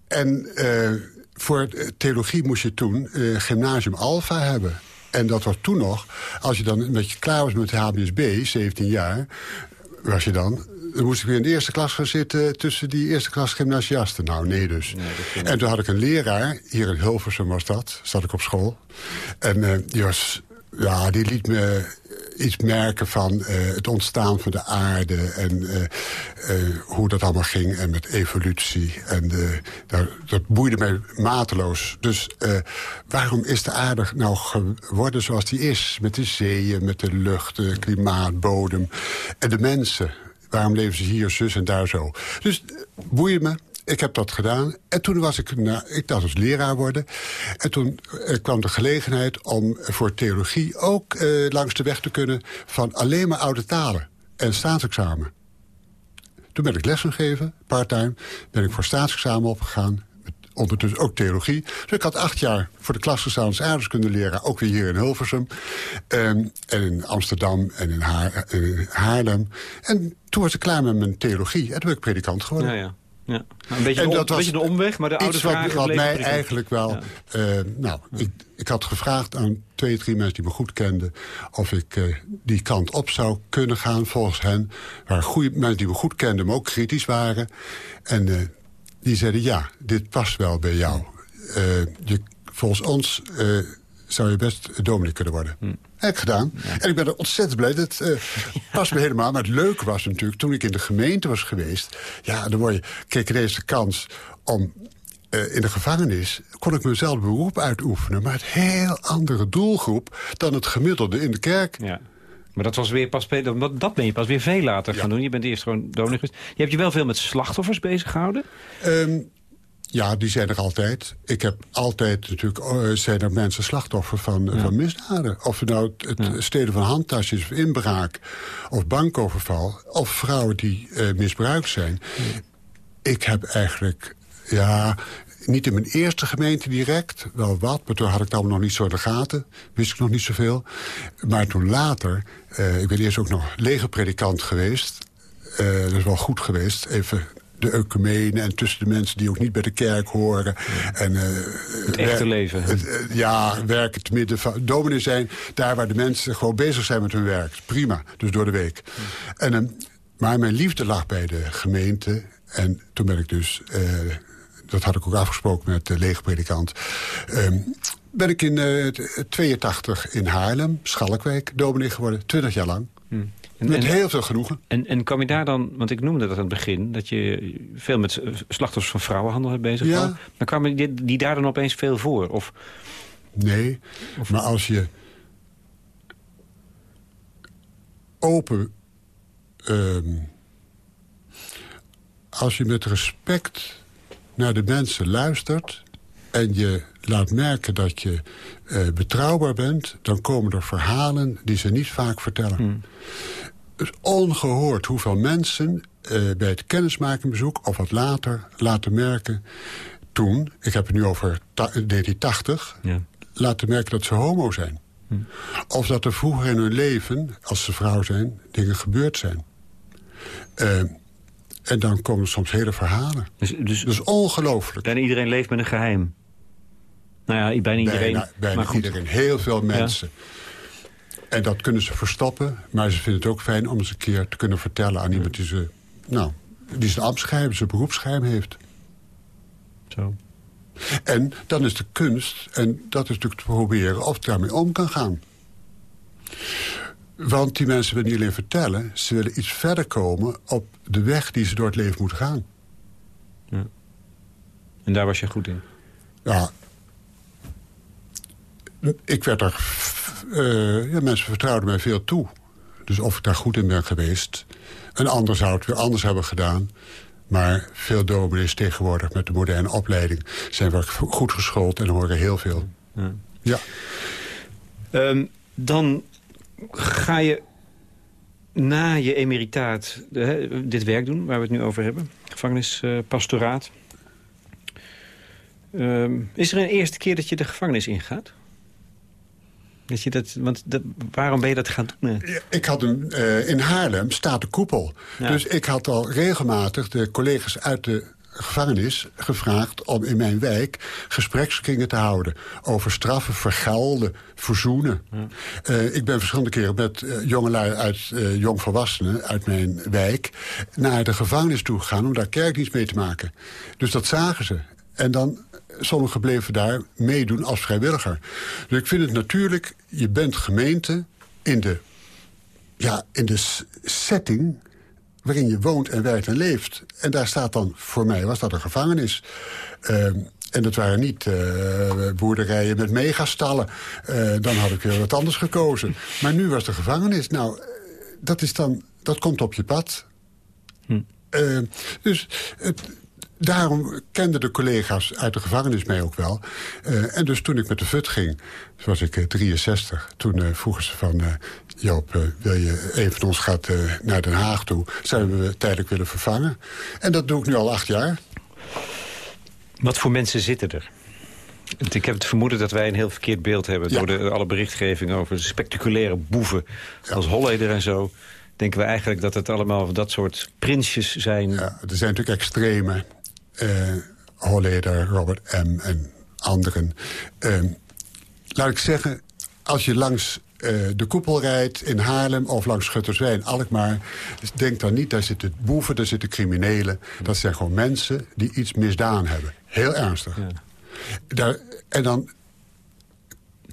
en eh, voor theologie moest je toen eh, gymnasium Alpha hebben. En dat was toen nog, als je dan een beetje klaar was met de HBSB, 17 jaar... was je dan, dan moest ik weer in de eerste klas gaan zitten... tussen die eerste klas gymnasiasten. Nou, nee dus. en toen had ik een leraar, hier in Hilversum was dat, zat ik op school. En eh, die was... Ja, die liet me iets merken van eh, het ontstaan van de aarde... en eh, eh, hoe dat allemaal ging en met evolutie. En eh, dat, dat boeide mij mateloos. Dus eh, waarom is de aarde nou geworden zoals die is? Met de zeeën, met de lucht, de klimaat, bodem en de mensen. Waarom leven ze hier zus en daar zo? Dus eh, boeide me. Ik heb dat gedaan. En toen was ik, nou, ik dacht als leraar worden. En toen eh, kwam de gelegenheid om voor theologie ook eh, langs de weg te kunnen... van alleen maar oude talen en staatsexamen. Toen ben ik les gaan geven, parttime. Ben ik voor staatsexamen opgegaan. Ondertussen ook theologie. Dus ik had acht jaar voor de klas gestaan als aardrijkskundeleraar. Ook weer hier in Hilversum. Ehm, en in Amsterdam en in, Haar, in Haarlem. En toen was ik klaar met mijn theologie. En toen ben ik predikant geworden. Ja, ja. Ja. Nou, een beetje, En een, dat was beetje een omweg, maar de oude Iets wat, mij eigenlijk wel... Ja. eh, nou, ik, ik had gevraagd aan twee, drie mensen die me goed kenden... of ik eh, die kant op zou kunnen gaan volgens hen. Waar goede mensen die me goed kenden, maar ook kritisch waren. En eh, die zeiden, ja, dit past wel bij jou. Je, volgens ons zou je best dominee kunnen worden. Hm. Heb ik gedaan. En ik ben er ontzettend blij. Dat eh, [laughs] past me helemaal. Maar het leuke was natuurlijk, toen ik in de gemeente was geweest... ja, dan word je, kreeg ik ineens de kans om... eh, in de gevangenis kon ik mezelf beroep uitoefenen... maar het heel andere doelgroep dan het gemiddelde in de kerk. Ja. Maar dat was weer pas, dat, dat ben je pas weer veel later gaan doen. Je bent eerst gewoon dominee geweest. Je hebt je wel veel met slachtoffers bezig gehouden. Ehm, ja, die zijn er altijd. Ik heb altijd natuurlijk... eh, zijn er mensen slachtoffer van, van misdaden. Of het nou het, stelen van handtasjes of inbraak... of bankoverval... of vrouwen die eh, misbruikt zijn. Ik heb eigenlijk... Ja, niet in mijn eerste gemeente direct, wel wat... maar toen had ik het allemaal nog niet zo in de gaten. Wist ik nog niet zoveel. Maar toen later... eh, ik ben eerst ook nog legerpredikant geweest... Eh, dat is wel goed geweest. Even de ecumene en tussen de mensen die ook niet bij de kerk horen. En, eh, Het echte leven. het, eh, ja, werken te midden van... Dominee zijn daar waar de mensen gewoon bezig zijn met hun werk. Prima, dus door de week. En, eh, maar mijn liefde lag bij de gemeente. En toen ben ik dus... dat had ik ook afgesproken met de leegpredikant... Ehm, ben ik in uh, 82 in Haarlem, Schalkwijk, dominee geworden. 20 jaar lang. Hmm. En, met heel veel genoegen. En, en kwam je daar dan, want ik noemde dat aan het begin... dat je veel met slachtoffers van vrouwenhandel hebt bezig ja. Maar kwamen die, die daar dan opeens veel voor? Of... Nee, of... maar als je open... Um, als je met respect naar de mensen luistert... en je laat merken dat je uh, betrouwbaar bent... dan komen er verhalen die ze niet vaak vertellen. Hmm. Het is ongehoord hoeveel mensen uh, bij het kennismakingbezoek... of wat later laten merken... toen, ik heb het nu over 1980... Ja. laten merken dat ze homo zijn. Hmm. Of dat er vroeger in hun leven, als ze vrouw zijn... dingen gebeurd zijn. Uh, en dan komen soms hele verhalen. Dus, dus, dat is ongelooflijk. Bijna iedereen leeft met een geheim. Nou ja, bijna iedereen. Bijna, bijna maar goed. iedereen. Heel veel mensen. Ja. En dat kunnen ze verstoppen. Maar ze vinden het ook fijn om eens een keer te kunnen vertellen aan iemand die ze... Nou, die zijn ambtsgeheim, zijn beroepsgeheim heeft. Zo. En dan is de kunst, en dat is natuurlijk te proberen... of het daarmee om kan gaan. Want die mensen willen niet alleen vertellen... ze willen iets verder komen op de weg die ze door het leven moeten gaan. Ja. En daar was je goed in? Ja. Ik werd er... Uh, ja, mensen vertrouwden mij veel toe. Dus of ik daar goed in ben geweest... Een ander zou het weer anders hebben gedaan. Maar veel dominees tegenwoordig met de moderne opleiding... zijn wel goed geschoold en horen heel veel. Ja. ja. Um, dan ga je na je emeritaat hè, dit werk doen, waar we het nu over hebben. Gevangenispastoraat. Uh, um, is er een eerste keer dat je de gevangenis ingaat? Dat je dat, want dat, waarom ben je dat gaan doen? Ja, ik had een, uh, in Haarlem staat de koepel. Ja. Dus ik had al regelmatig de collega's uit de gevangenis gevraagd om in mijn wijk gesprekskringen te houden. Over straffen, vergelden, verzoenen. Ja. Uh, ik ben verschillende keren met uh, jongelui uit uh, jongvolwassenen uit mijn wijk... naar de gevangenis toe gegaan om daar kerkdienst mee te maken. Dus dat zagen ze. En dan, sommigen bleven daar meedoen als vrijwilliger. Dus ik vind het natuurlijk, je bent gemeente in de, ja, in de setting waarin je woont en werkt en leeft. En daar staat dan, voor mij was dat een gevangenis. Uh, en dat waren niet uh, boerderijen met megastallen. Uh, dan had ik weer wat anders gekozen. Maar nu was de gevangenis. Nou, dat, is dan, dat komt op je pad. Hm. dus het, daarom kenden de collega's uit de gevangenis mij ook wel. Uh, en dus toen ik met de VUT ging, was ik uh, 63... toen uh, vroegen ze van... Joop, wil je een van ons gaat naar Den Haag toe? Zouden we tijdelijk willen vervangen? En dat doe ik nu al acht jaar. Wat voor mensen zitten er? Ik heb het vermoeden dat wij een heel verkeerd beeld hebben... Ja. door de, alle berichtgeving over spectaculaire boeven... Ja. als Holleder en zo denken we eigenlijk dat het allemaal dat soort prinsjes zijn. Ja, er zijn natuurlijk extreme. Uh, Holleder, Robert M. en anderen. Uh, laat ik zeggen, als je langs uh, de koepel rijdt in Haarlem of langs Schutterswijn, Alkmaar... denk dan niet, daar zitten boeven, daar zitten criminelen. Dat zijn gewoon mensen die iets misdaan hebben. Heel ernstig. Ja. Daar, en dan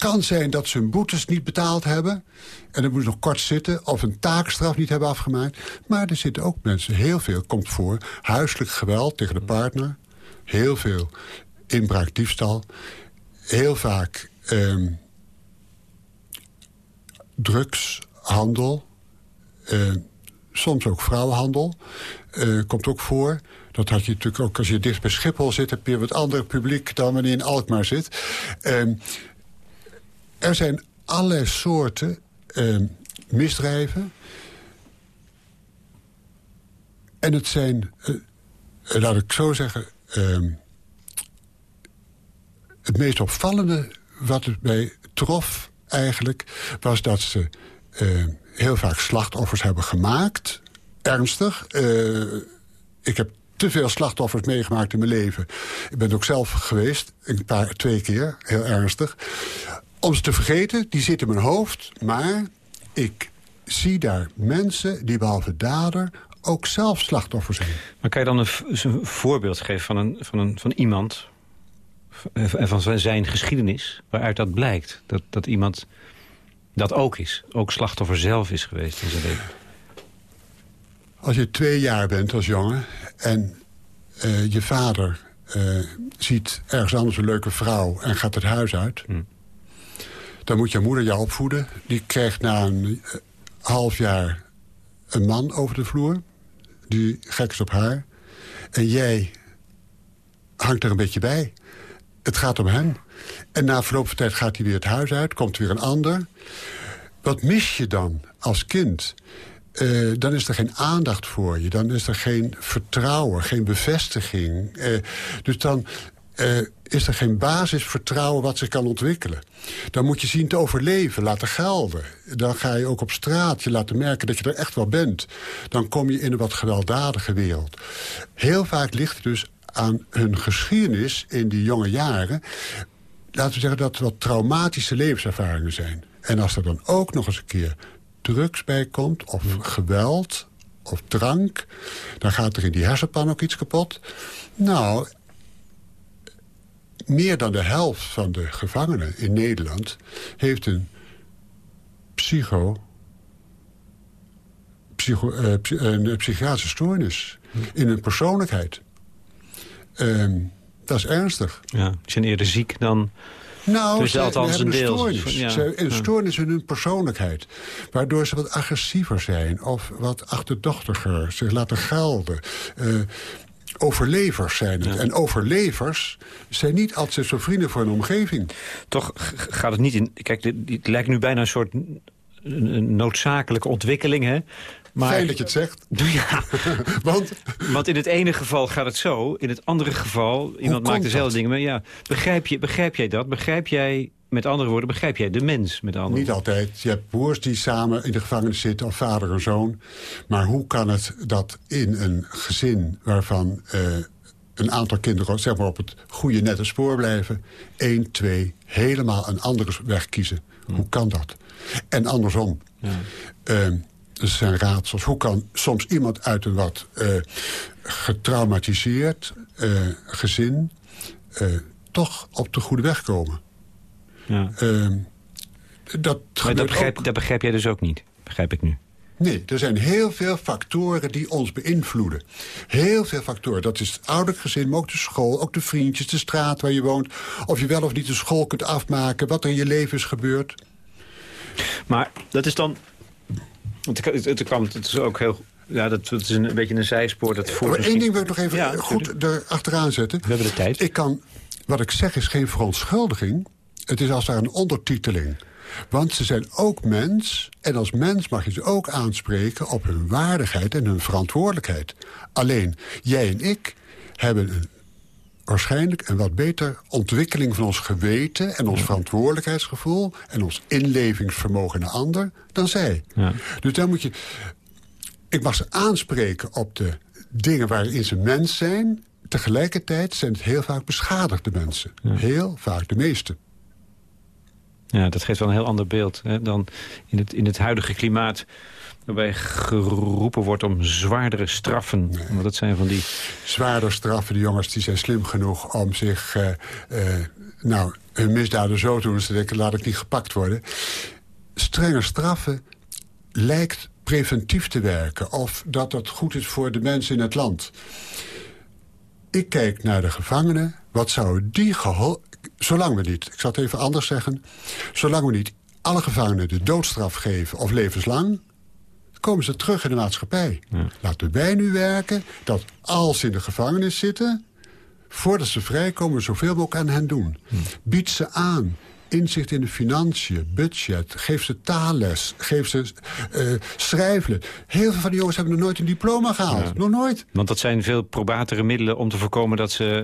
kan zijn dat ze hun boetes niet betaald hebben. En dan moet nog kort zitten. Of een taakstraf niet hebben afgemaakt. Maar er zitten ook mensen, heel veel komt voor. Huiselijk geweld tegen de partner. Heel veel inbraak, diefstal. Heel vaak um, drugshandel. Uh, soms ook vrouwenhandel. Uh, komt ook voor. Dat had je natuurlijk ook als je dicht bij Schiphol zit... heb je wat ander publiek dan wanneer je in Alkmaar zit. Er zijn allerlei soorten uh, misdrijven. En het zijn, uh, laat ik zo zeggen... Uh, het meest opvallende wat het mij trof eigenlijk... was dat ze heel vaak slachtoffers hebben gemaakt. Ernstig. ik heb te veel slachtoffers meegemaakt in mijn leven. Ik ben ook zelf geweest, een paar, twee keer, heel ernstig. Om ze te vergeten, die zit in mijn hoofd. Maar ik zie daar mensen die behalve dader ook zelf slachtoffer zijn. Maar kan je dan een, voorbeeld geven van, een, van, een, van iemand... en van zijn- geschiedenis, waaruit dat blijkt? Dat, dat iemand dat ook is. Ook slachtoffer zelf is geweest in zijn leven. Als je twee jaar bent als jongen en eh, je vader eh, ziet ergens anders een leuke vrouw en gaat het huis uit... Hm. Dan moet je moeder jou opvoeden. Die krijgt na een eh, half jaar een man over de vloer. Die gek is op haar. En jij hangt er een beetje bij. Het gaat om hem. En na verloop van tijd gaat hij weer het huis uit. Komt weer een ander. Wat mis je dan als kind? Eh, dan is er geen aandacht voor je. Dan is er geen vertrouwen, geen bevestiging. Eh, dus dan eh, is er geen basisvertrouwen wat zich kan ontwikkelen. Dan moet je zien te overleven, laten gelden. Dan ga je ook op straat je laten merken dat je er echt wel bent. Dan kom je in een wat gewelddadige wereld. Heel vaak ligt het dus aan hun geschiedenis in die jonge jaren... laten we zeggen dat het wat traumatische levenservaringen zijn. En als er dan ook nog eens een keer drugs bij komt... of geweld of drank... dan gaat er in die hersenpan ook iets kapot. Nou, meer dan de helft van de gevangenen in Nederland... heeft een psycho... psycho eh, psy- een psychiatrische stoornis in hun persoonlijkheid. Ehm, dat is ernstig. Ja, die zijn eerder ziek dan... Nou, Dus ze, althans hebben een deel. stoornis. Ja. Ze een stoornis in hun persoonlijkheid. Waardoor ze wat agressiever zijn. Of wat achterdochtiger. Zich laten gelden. Eh, overlevers zijn het. En overlevers zijn niet altijd zo vrienden voor hun omgeving. Toch gaat het niet in... Kijk, dit, dit lijkt nu bijna een soort een noodzakelijke ontwikkeling, hè? Maar, Fijn dat je het zegt. [laughs] Ja, [laughs] Want want in het ene geval gaat het zo. In het andere geval, iemand maakt dezelfde dingen. Maar ja, begrijp, je, begrijp jij dat? Begrijp jij, met andere woorden, begrijp jij de mens? Met andere niet altijd. Je hebt broers die samen in de gevangenis zitten. Of vader en zoon. Maar hoe kan het dat in een gezin waarvan... eh, een aantal kinderen zeg maar, op het goede nette spoor blijven... één, twee, helemaal een andere weg kiezen. Hoe kan dat? En andersom. Ehm, er zijn raadsels. Hoe kan soms iemand uit een wat eh, getraumatiseerd eh, gezin... eh, toch op de goede weg komen? Ja. Ehm, dat Maar dat begrijp, ook. dat begrijp jij dus ook niet, begrijp ik nu. Nee, er zijn heel veel factoren die ons beïnvloeden. Heel veel factoren. Dat is het ouderlijk gezin, maar ook de school, ook de vriendjes, de straat waar je woont. Of je wel of niet de school kunt afmaken, wat er in je leven is gebeurd. Maar dat is dan... Het, het, het, kwam- het is ook heel... Ja, dat, dat is een, beetje een zijspoor. Dat Maar één ding wil ik nog even Ja, goed erachteraan zetten. We hebben de tijd. Ik kan, wat ik zeg is geen verontschuldiging. Het is als daar een ondertiteling. Want ze zijn ook mens. En als mens mag je ze ook aanspreken op hun waardigheid en hun verantwoordelijkheid. Alleen, jij en ik hebben een, waarschijnlijk een wat beter ontwikkeling van ons geweten... en ons verantwoordelijkheidsgevoel en ons inlevingsvermogen naar ander dan zij. Ja. Dus daar moet je... Ik mag ze aanspreken op de dingen waarin ze mens zijn. Tegelijkertijd zijn het heel vaak beschadigde mensen. Heel vaak, de meeste. Ja, dat geeft wel een heel ander beeld hè, dan in het, in het huidige klimaat... waarbij geroepen wordt om zwaardere straffen. Want dat zijn van die... Zwaarder straffen, de jongens die zijn slim genoeg om zich... eh, eh, nou, hun misdaden zo te doen... dat ze denken, laat ik niet gepakt worden. Strenger straffen lijkt preventief te werken. Of dat dat goed is voor de mensen in het land. Ik kijk naar de gevangenen. Wat zou die geholpen... Zolang we niet, ik zal het even anders zeggen... zolang we niet alle gevangenen de doodstraf geven of levenslang... komen ze terug in de maatschappij. Laten wij nu werken dat als ze in de gevangenis zitten... voordat ze vrijkomen, zoveel mogelijk aan hen doen. Bied ze aan. Inzicht in de financiën, budget, geef ze taalles, geef ze eh schrijfles. Heel veel van die jongens hebben nog nooit een diploma gehaald. Nog nooit. Want dat zijn veel probatere middelen om te voorkomen dat ze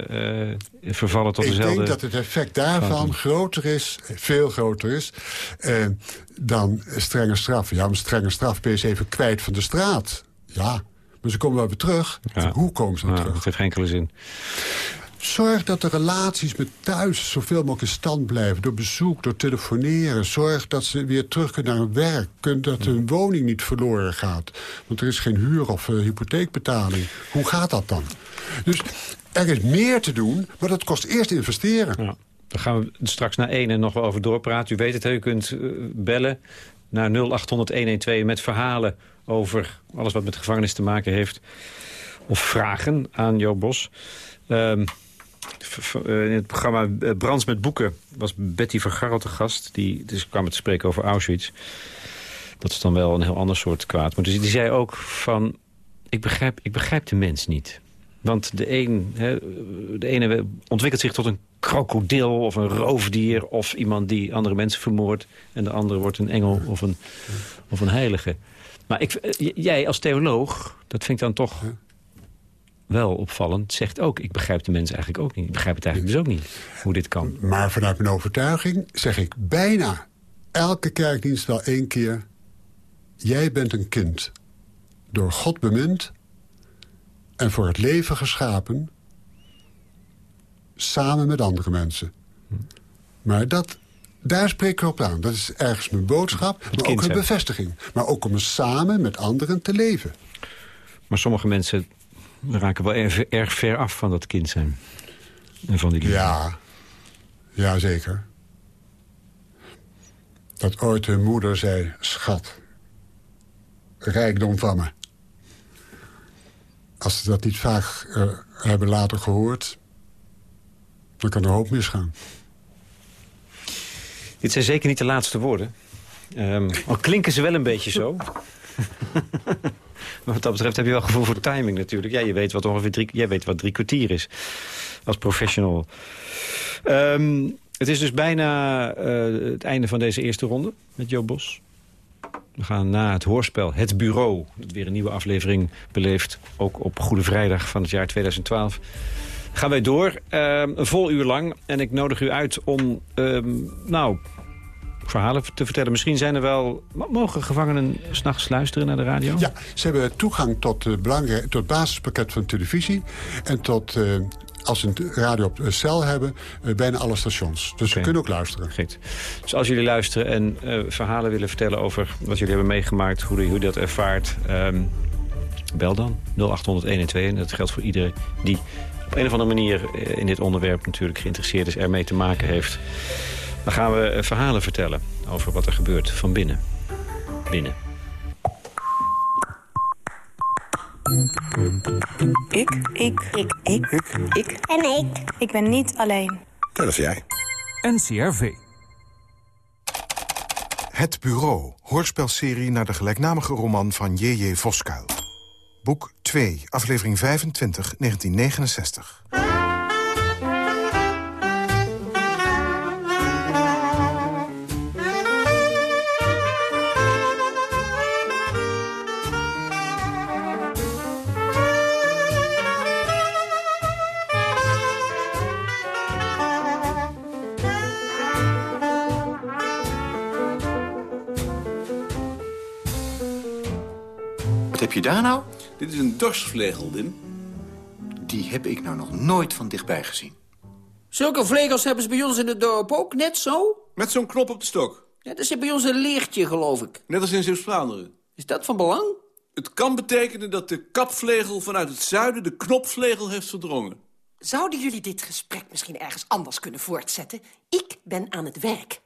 eh, vervallen tot Ik dezelfde... denk dat het effect daarvan groter is, veel groter is... eh, dan strenge straffen. Ja, maar strenge straf ben je even kwijt van de straat. Ja, maar ze komen wel weer terug. Ja. Hoe komen ze dan Ja, terug? dat heeft geen enkele zin. Zorg dat de relaties met thuis zoveel mogelijk in stand blijven. Door bezoek, door telefoneren. Zorg dat ze weer terug kunnen naar hun werk. Dat hun woning niet verloren gaat. Want er is geen huur- of eh, hypotheekbetaling. Hoe gaat dat dan? Dus er is meer te doen, maar dat kost eerst investeren. Ja. Dan gaan we straks naar één en nog wel over doorpraten. U weet het, u kunt eh, bellen naar 0800-112 met verhalen over alles wat met gevangenis te maken heeft. Of vragen aan Jo Bos. Ehm, eh, in het programma eh, Brands met Boeken was Betty Vergarrel te gast. Die dus kwam te spreken over Auschwitz. Dat is dan wel een heel ander soort kwaad. Maar dus die zei ook van... Ik begrijp, ik begrijp de mens niet. Want de, een, hè, de ene ontwikkelt zich tot een krokodil of een roofdier... of iemand die andere mensen vermoordt. En de andere wordt een engel of een, of een heilige. Maar ik, eh, jij als theoloog, dat vind ik dan toch wel opvallend... zegt ook, ik begrijp de mens eigenlijk ook niet. Ik begrijp het eigenlijk dus ook niet, hoe dit kan. Maar vanuit mijn overtuiging zeg ik bijna elke kerkdienst wel één keer... jij bent een kind, door God bemind... en voor het leven geschapen... samen met andere mensen. Maar dat, daar spreek ik op aan. Dat is ergens mijn boodschap, maar ook een bevestiging. Maar ook om samen met anderen te leven. Maar sommige mensen raken wel erg, erg ver af van dat kind zijn. En van die liefde. Ja, ja zeker. Dat ooit hun moeder zei, schat, rijkdom van me. Als ze dat niet vaak eh, hebben later gehoord, dan kan er hoop misgaan. Dit zijn zeker niet de laatste woorden. Ehm, al klinken ze wel een beetje zo. [laughs] Wat dat betreft heb je wel gevoel voor timing natuurlijk. Ja, je weet wat ongeveer drie, jij weet wat drie kwartier is. Als professional. Ehm, het is dus bijna eh, het einde van deze eerste ronde met Jo Bos. We gaan na het hoorspel Het Bureau. Dat weer een nieuwe aflevering beleeft. Ook op Goede Vrijdag van het jaar 2012. Gaan wij door. ehm, een vol uur lang. En ik nodig u uit om... ehm, nou, verhalen te vertellen. Misschien zijn er wel... Mogen gevangenen s'nachts luisteren naar de radio? Ja, ze hebben toegang tot, eh, belangrijk, tot het basispakket van televisie... en tot, eh, als ze een radio op de cel hebben, eh, bijna alle stations. Dus ze kunnen ook luisteren. Goed. Dus als jullie luisteren en verhalen willen vertellen over wat jullie hebben meegemaakt, hoe je hoe dat ervaart, ehm, bel dan 0800 En dat geldt voor iedereen die op een of andere manier in dit onderwerp natuurlijk geïnteresseerd is, ermee te maken heeft. Dan gaan we eh, verhalen vertellen over wat er gebeurt van binnen. Binnen. Ik, ik, ik, ik, ik, En ik. ik ben niet alleen. Dat is jij. NCRV. Het Bureau, hoorspelserie naar de gelijknamige roman van J.J. Voskuil. Boek 2, aflevering 25, 1969. Je daar nou? Dit is een dorstvlegel, Wim. Die heb ik nou nog nooit van dichtbij gezien. Zulke vlegels hebben ze bij ons in het dorp ook, net zo? Met zo'n knop op de stok. Ja, dat is bij ons een leertje, geloof ik. Net als in Zeeuws-Vlaanderen. Is dat van belang? Het kan betekenen dat de kapvlegel vanuit het zuiden de knopvlegel heeft verdrongen. Zouden jullie dit gesprek misschien ergens anders kunnen voortzetten? Ik ben aan het werk.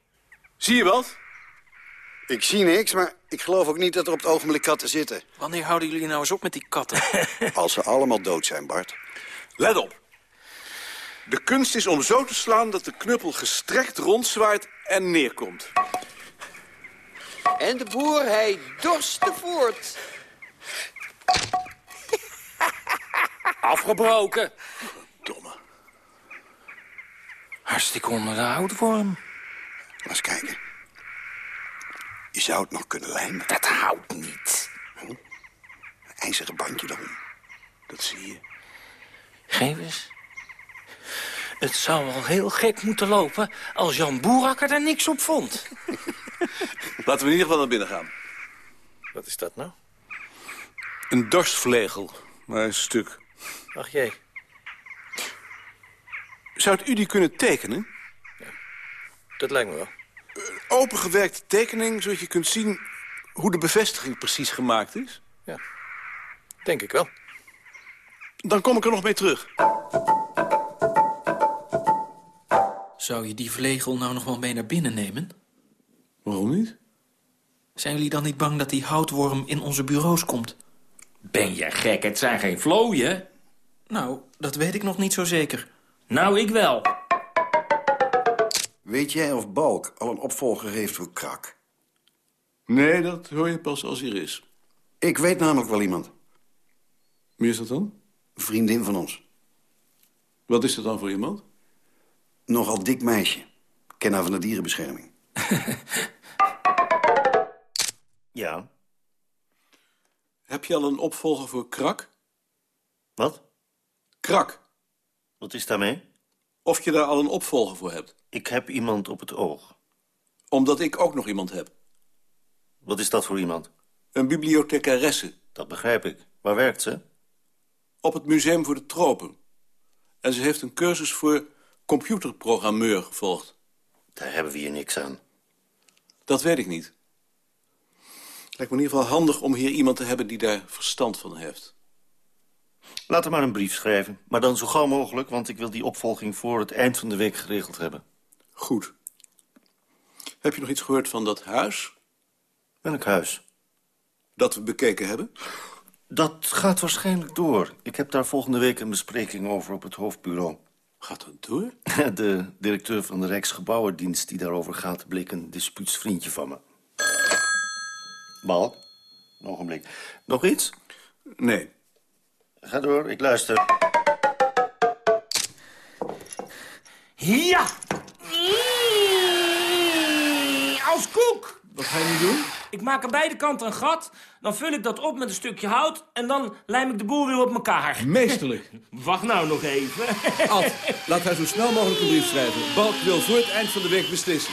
Zie je wat? Ik zie niks, maar ik geloof ook niet dat er op het ogenblik katten zitten. Wanneer houden jullie nou eens op met die katten? [laughs] Als ze allemaal dood zijn, Bart. Let op. De kunst is om zo te slaan dat de knuppel gestrekt rondzwaait en neerkomt. en de boer, hij dorste voort. [laughs] Afgebroken. Domme. Hartstikke onder de houtworm. Laat eens kijken. Je zou het nog kunnen lijmen. Dat houdt niet. Een ijzeren bandje erom. Dat zie je. Geef eens. Het zou wel heel gek moeten lopen als Jan Boerakker er niks op vond. [laughs] Laten we in ieder geval naar binnen gaan. Wat is dat nou? Een dorstvlegel, maar een stuk. Ach jee. Zou u die kunnen tekenen? Dat lijkt me wel. Een opengewerkte tekening, zodat je kunt zien hoe de bevestiging precies gemaakt is? Ja, denk ik wel. Dan kom ik er nog mee terug. Zou je die vlegel nou nog wel mee naar binnen nemen? Waarom niet? Zijn jullie dan niet bang dat die houtworm in onze bureaus komt? Ben je gek? Het zijn geen vlooien. Nou, dat weet ik nog niet zo zeker. Nou, ik wel. Weet jij of Balk al een opvolger heeft voor Krak? Nee, dat hoor je pas als hij er is. Ik weet namelijk wel iemand. Wie is dat dan? Een vriendin van ons. Wat is dat dan voor iemand? Nogal dik meisje. Ken haar van de dierenbescherming. [laughs] Ja. Heb je al een opvolger voor Krak? Wat? Krak. Wat is daarmee? Of je daar al een opvolger voor hebt. Ik heb iemand op het oog. Omdat ik ook nog iemand heb. Wat is dat voor iemand? Een bibliothecaresse. Dat begrijp ik. Waar werkt ze? Op het Museum voor de Tropen. En ze heeft een cursus voor computerprogrammeur gevolgd. Daar hebben we hier niks aan. Dat weet ik niet. Lijkt me in ieder geval handig om hier iemand te hebben die daar verstand van heeft. Laat hem maar een brief schrijven. Maar dan zo gauw mogelijk, want ik wil die opvolging voor het eind van de week geregeld hebben. Goed. Heb je nog iets gehoord van dat huis? Welk huis? Dat we bekeken hebben? Dat gaat waarschijnlijk door. Ik heb daar volgende week een bespreking over op het hoofdbureau. Gaat dat door? [laughs] De directeur van de Rijksgebouwendienst die daarover gaat... bleek een dispuutsvriendje van me. Bal, een ogenblik. Nog iets? Nee. Ga door, ik luister. Ja! Als koek! Wat ga je nu doen? Ik maak aan beide kanten een gat, dan vul ik dat op met een stukje hout... en dan lijm ik de boel weer op elkaar. Meesterlijk. [laughs] Wacht nou nog even. [laughs] Ad, laat hij zo snel mogelijk een brief schrijven. Balk wil voor het eind van de week beslissen.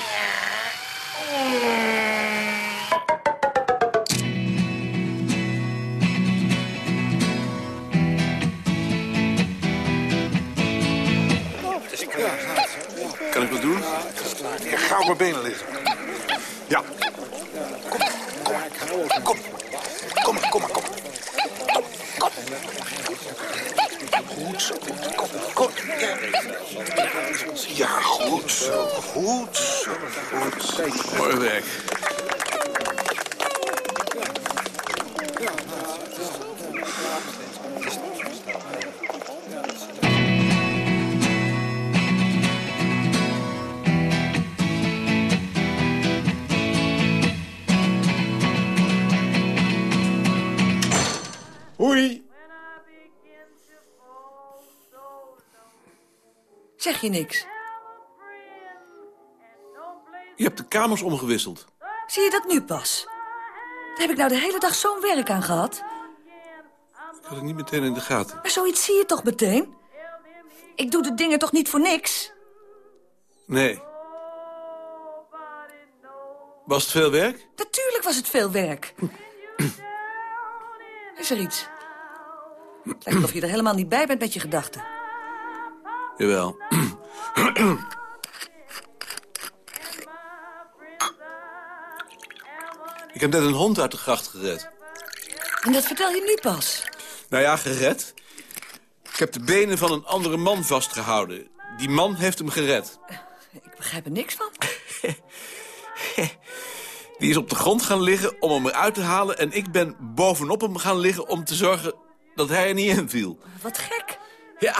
Kan ik wat doen? Ga op mijn benen liggen. Ja. Kom, kom, kom. Kom maar, kom maar, kom. Kom, kom. Goed zo, kom, kom. Ja, goed zo, goed zo, goed zo. Mooi werk. Zeg je niks? Je hebt de kamers omgewisseld. Zie je dat nu pas? Daar heb ik nou de hele dag zo'n werk aan gehad. Ik had het niet meteen in de gaten. Maar zoiets zie je toch meteen? Ik doe de dingen toch niet voor niks? Nee. Was het veel werk? Natuurlijk was het veel werk. [clears throat] Is er iets? Het lijkt of je er helemaal niet bij bent met je gedachten. Jawel. Ik heb net een hond uit de gracht gered. En dat vertel je nu pas. Nou ja, gered. Ik heb de benen van een andere man vastgehouden. Die man heeft hem gered. Ik begrijp er niks van. [laughs] Die is op de grond gaan liggen om hem eruit te halen... en ik ben bovenop hem gaan liggen om te zorgen dat hij er niet in viel. Wat gek. Ja,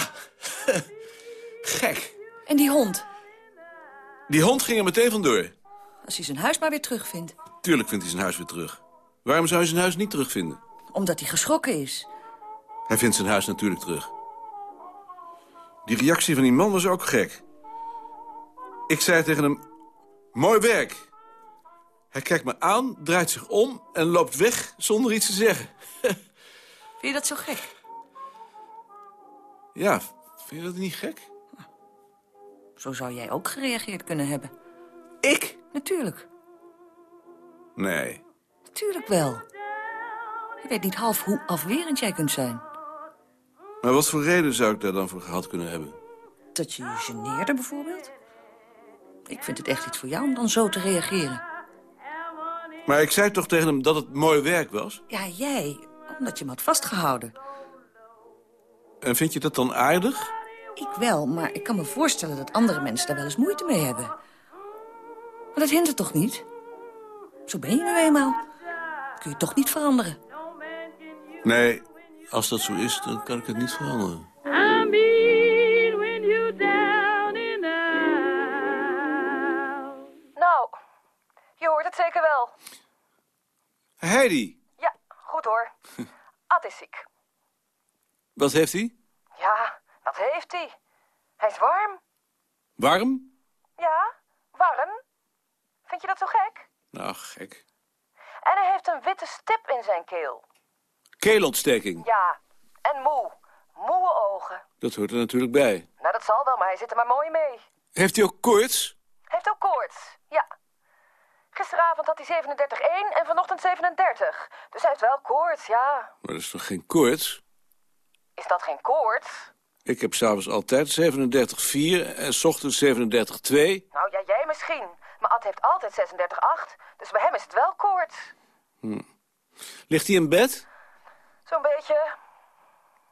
[laughs] gek. En die hond? Die hond ging er meteen vandoor. Als hij zijn huis maar weer terugvindt. Tuurlijk vindt hij zijn huis weer terug. Waarom zou hij zijn huis niet terugvinden? Omdat hij geschrokken is. Hij vindt zijn huis natuurlijk terug. Die reactie van die man was ook gek. Ik zei tegen hem, mooi werk. Hij kijkt me aan, draait zich om en loopt weg zonder iets te zeggen. [laughs] Vind je dat zo gek? Ja, vind je dat niet gek? Zo zou jij ook gereageerd kunnen hebben. Ik? Natuurlijk. Nee. Natuurlijk wel. Je weet niet half hoe afwerend jij kunt zijn. Maar wat voor reden zou ik daar dan voor gehad kunnen hebben? Dat je je geneerde bijvoorbeeld? Ik vind het echt iets voor jou om dan zo te reageren. Maar ik zei toch tegen hem dat het mooi werk was? Ja, jij, omdat je me had vastgehouden. En vind je dat dan aardig? Ik wel, maar ik kan me voorstellen dat andere mensen daar wel eens moeite mee hebben. Maar dat hindert toch niet? Zo ben je nu eenmaal. Kun je toch niet veranderen? Nee, als dat zo is, dan kan ik het niet veranderen. Nou, je hoort het zeker wel. Heidi, Ja, goed hoor. [laughs] Ad is ziek. wat heeft hij? Ja, wat heeft hij? Hij is warm. Warm? Ja, warm. Vind je dat zo gek? Nou, gek. En hij heeft een witte stip in zijn keel. Keelontsteking, Ja, en moe. Moe ogen. dat hoort er natuurlijk bij. Nou, dat zal wel, maar hij zit er maar mooi mee. Heeft hij ook koorts? Heeft ook koorts, ja. Gisteravond had hij 37,1 en vanochtend 37. Dus hij heeft wel koorts, ja. Maar dat is toch geen koorts? Is dat geen koorts? Ik heb s'avonds altijd 37,4 en s ochtends 37,2. Nou, ja, jij misschien. Maar Ad heeft altijd 36,8. Dus bij hem is het wel koorts. Hm. Ligt hij in bed? Zo'n beetje.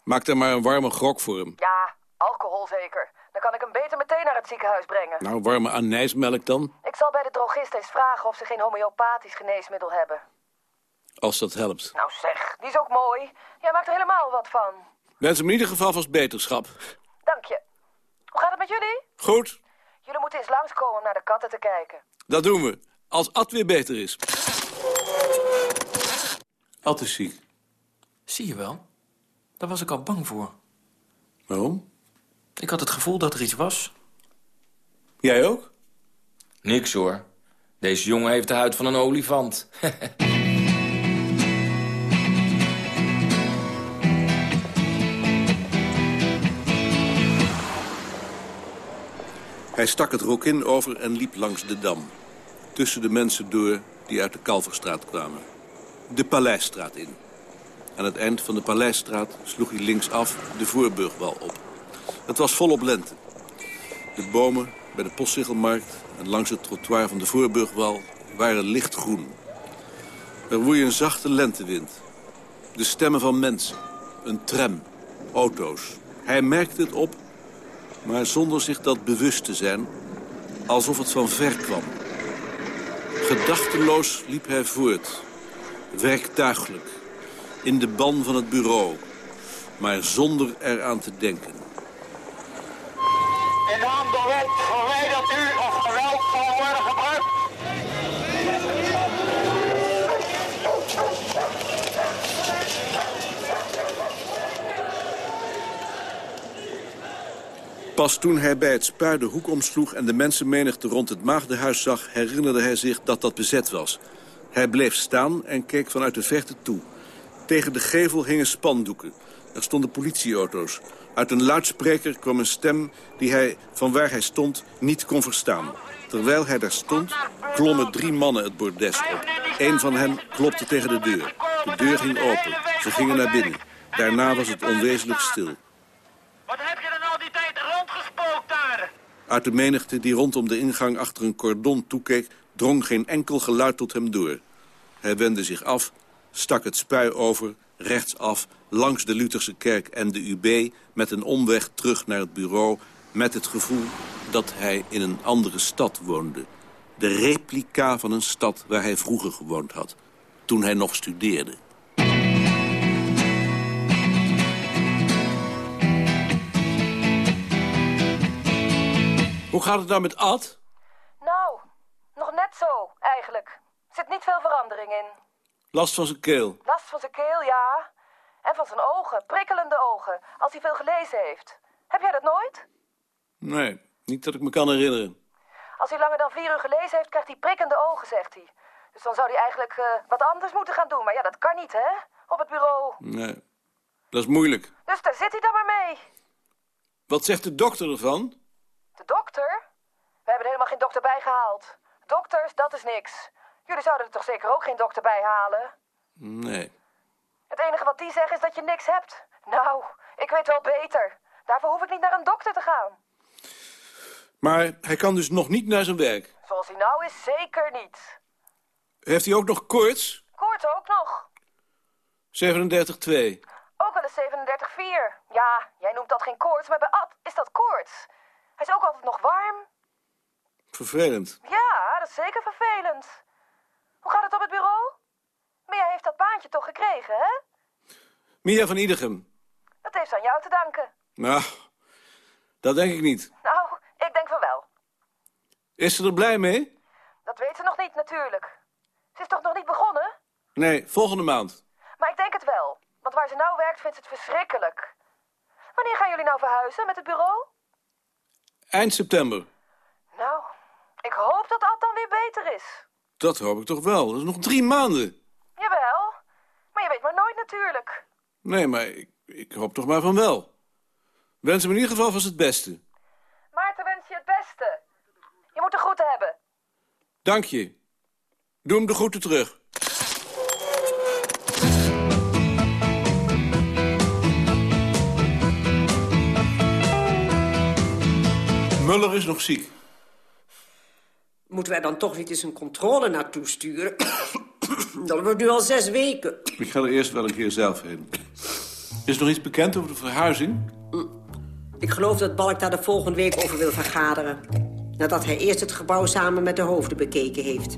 Maak dan maar een warme grok voor hem. Ja, alcohol zeker. Dan kan ik hem beter meteen naar het ziekenhuis brengen. Nou, warme anijsmelk dan, Ik zal bij de drogist eens vragen of ze geen homeopathisch geneesmiddel hebben. als dat helpt. Nou zeg, die is ook mooi. Jij maakt er helemaal wat van. Wens hem in ieder geval vast beterschap. Dank je. Hoe gaat het met jullie? Goed, Jullie moeten eens langskomen om naar de katten te kijken. dat doen we. Als Ad weer beter is. Ad is ziek. Zie je wel? Daar was ik al bang voor. Waarom? Ik had het gevoel dat er iets was. Jij ook? Niks hoor. Deze jongen heeft de huid van een olifant. [laughs] Hij stak het rokin over en liep langs de Dam. Tussen de mensen door die uit de Kalverstraat kwamen. De Paleisstraat in. Aan het eind van de Paleisstraat sloeg hij linksaf de Voorburgwal op. Het was volop lente. De bomen bij de Postzegelmarkt en langs het trottoir van de Voorburgwal waren lichtgroen. Er woei een zachte lentewind. De stemmen van mensen. Een tram. Auto's. Hij merkte het op, maar zonder zich dat bewust te zijn, alsof het van ver kwam. Gedachteloos liep hij voort, werktuiglijk, in de ban van het bureau, maar zonder eraan te denken. In naam der wet verwijdert u of geweld zal worden Pas toen hij bij het spui de hoek omsloeg en de mensenmenigte rond het maagdenhuis zag... herinnerde hij zich dat dat bezet was. Hij bleef staan en keek vanuit de verte toe. Tegen de gevel hingen spandoeken. Er stonden politieauto's. Uit een luidspreker kwam een stem die hij, van waar hij stond, niet kon verstaan. Terwijl hij daar stond, klommen drie mannen het bordes op. Eén van hen klopte tegen de deur. De deur ging open. Ze gingen naar binnen. Daarna was het onwezenlijk stil. Wat heb je er al die tijd rondgespookt daar? Uit de menigte die rondom de ingang achter een cordon toekeek... drong geen enkel geluid tot hem door. Hij wendde zich af, stak het spui over, rechtsaf... langs de Lutherse kerk en de UB... met een omweg terug naar het bureau... met het gevoel dat hij in een andere stad woonde. De replica van een stad waar hij vroeger gewoond had. Toen hij nog studeerde. Hoe gaat het nou met Ad? Nou, nog net zo, eigenlijk. Er zit niet veel verandering in. Last van zijn keel. Last van zijn keel, ja. En van zijn ogen, prikkelende ogen, als hij veel gelezen heeft. Heb jij dat nooit? Nee, niet dat ik me kan herinneren. Als hij langer dan vier uur gelezen heeft, krijgt hij prikkende ogen, zegt hij. Dus dan zou hij eigenlijk eh, wat anders moeten gaan doen. Maar ja, dat kan niet, hè? Op het bureau. Nee, dat is moeilijk. Dus daar zit hij dan maar mee. Wat zegt de dokter ervan? De dokter? We hebben er helemaal geen dokter bijgehaald. Dokters, dat is niks. Jullie zouden er toch zeker ook geen dokter bij halen? Nee. Het enige wat die zeggen is dat je niks hebt. Nou, ik weet wel beter. Daarvoor hoef ik niet naar een dokter te gaan. Maar hij kan dus nog niet naar zijn werk. Zoals hij nou is, zeker niet. Heeft hij ook nog koorts? Koorts ook nog. 37,2. Ook wel eens 37,4. Ja, jij noemt dat geen koorts, maar bij Ad is dat koorts. Hij is ook altijd nog warm. Vervelend. Ja, dat is zeker vervelend. Hoe gaat het op het bureau? Mia heeft dat baantje toch gekregen, hè? Mia van Iedegem. Dat heeft aan jou te danken. Nou, dat denk ik niet. Nou, ik denk van wel. Is ze er blij mee? Dat weet ze nog niet, natuurlijk. Ze is toch nog niet begonnen? Nee, volgende maand. Maar ik denk het wel. Want waar ze nou werkt, vindt ze het verschrikkelijk. Wanneer gaan jullie nou verhuizen met het bureau? Eind september. Nou, ik hoop dat Ad dan weer beter is. Dat hoop ik toch wel. Dat is nog drie maanden. Jawel, maar je weet maar nooit natuurlijk. Nee, maar ik, ik hoop toch maar van wel. Wens hem in ieder geval vast het beste. Maarten wens je het beste. Je moet de groeten hebben. Dank je. Doe hem de groeten terug. Muller is nog ziek. Moeten wij dan toch niet eens een controle naartoe sturen? [coughs] dat wordt nu al zes weken. Ik ga er eerst wel een keer zelf heen. Is er nog iets bekend over de verhuizing? Ik geloof dat Balk daar de volgende week over wil vergaderen. Nadat hij eerst het gebouw samen met de hoofden bekeken heeft.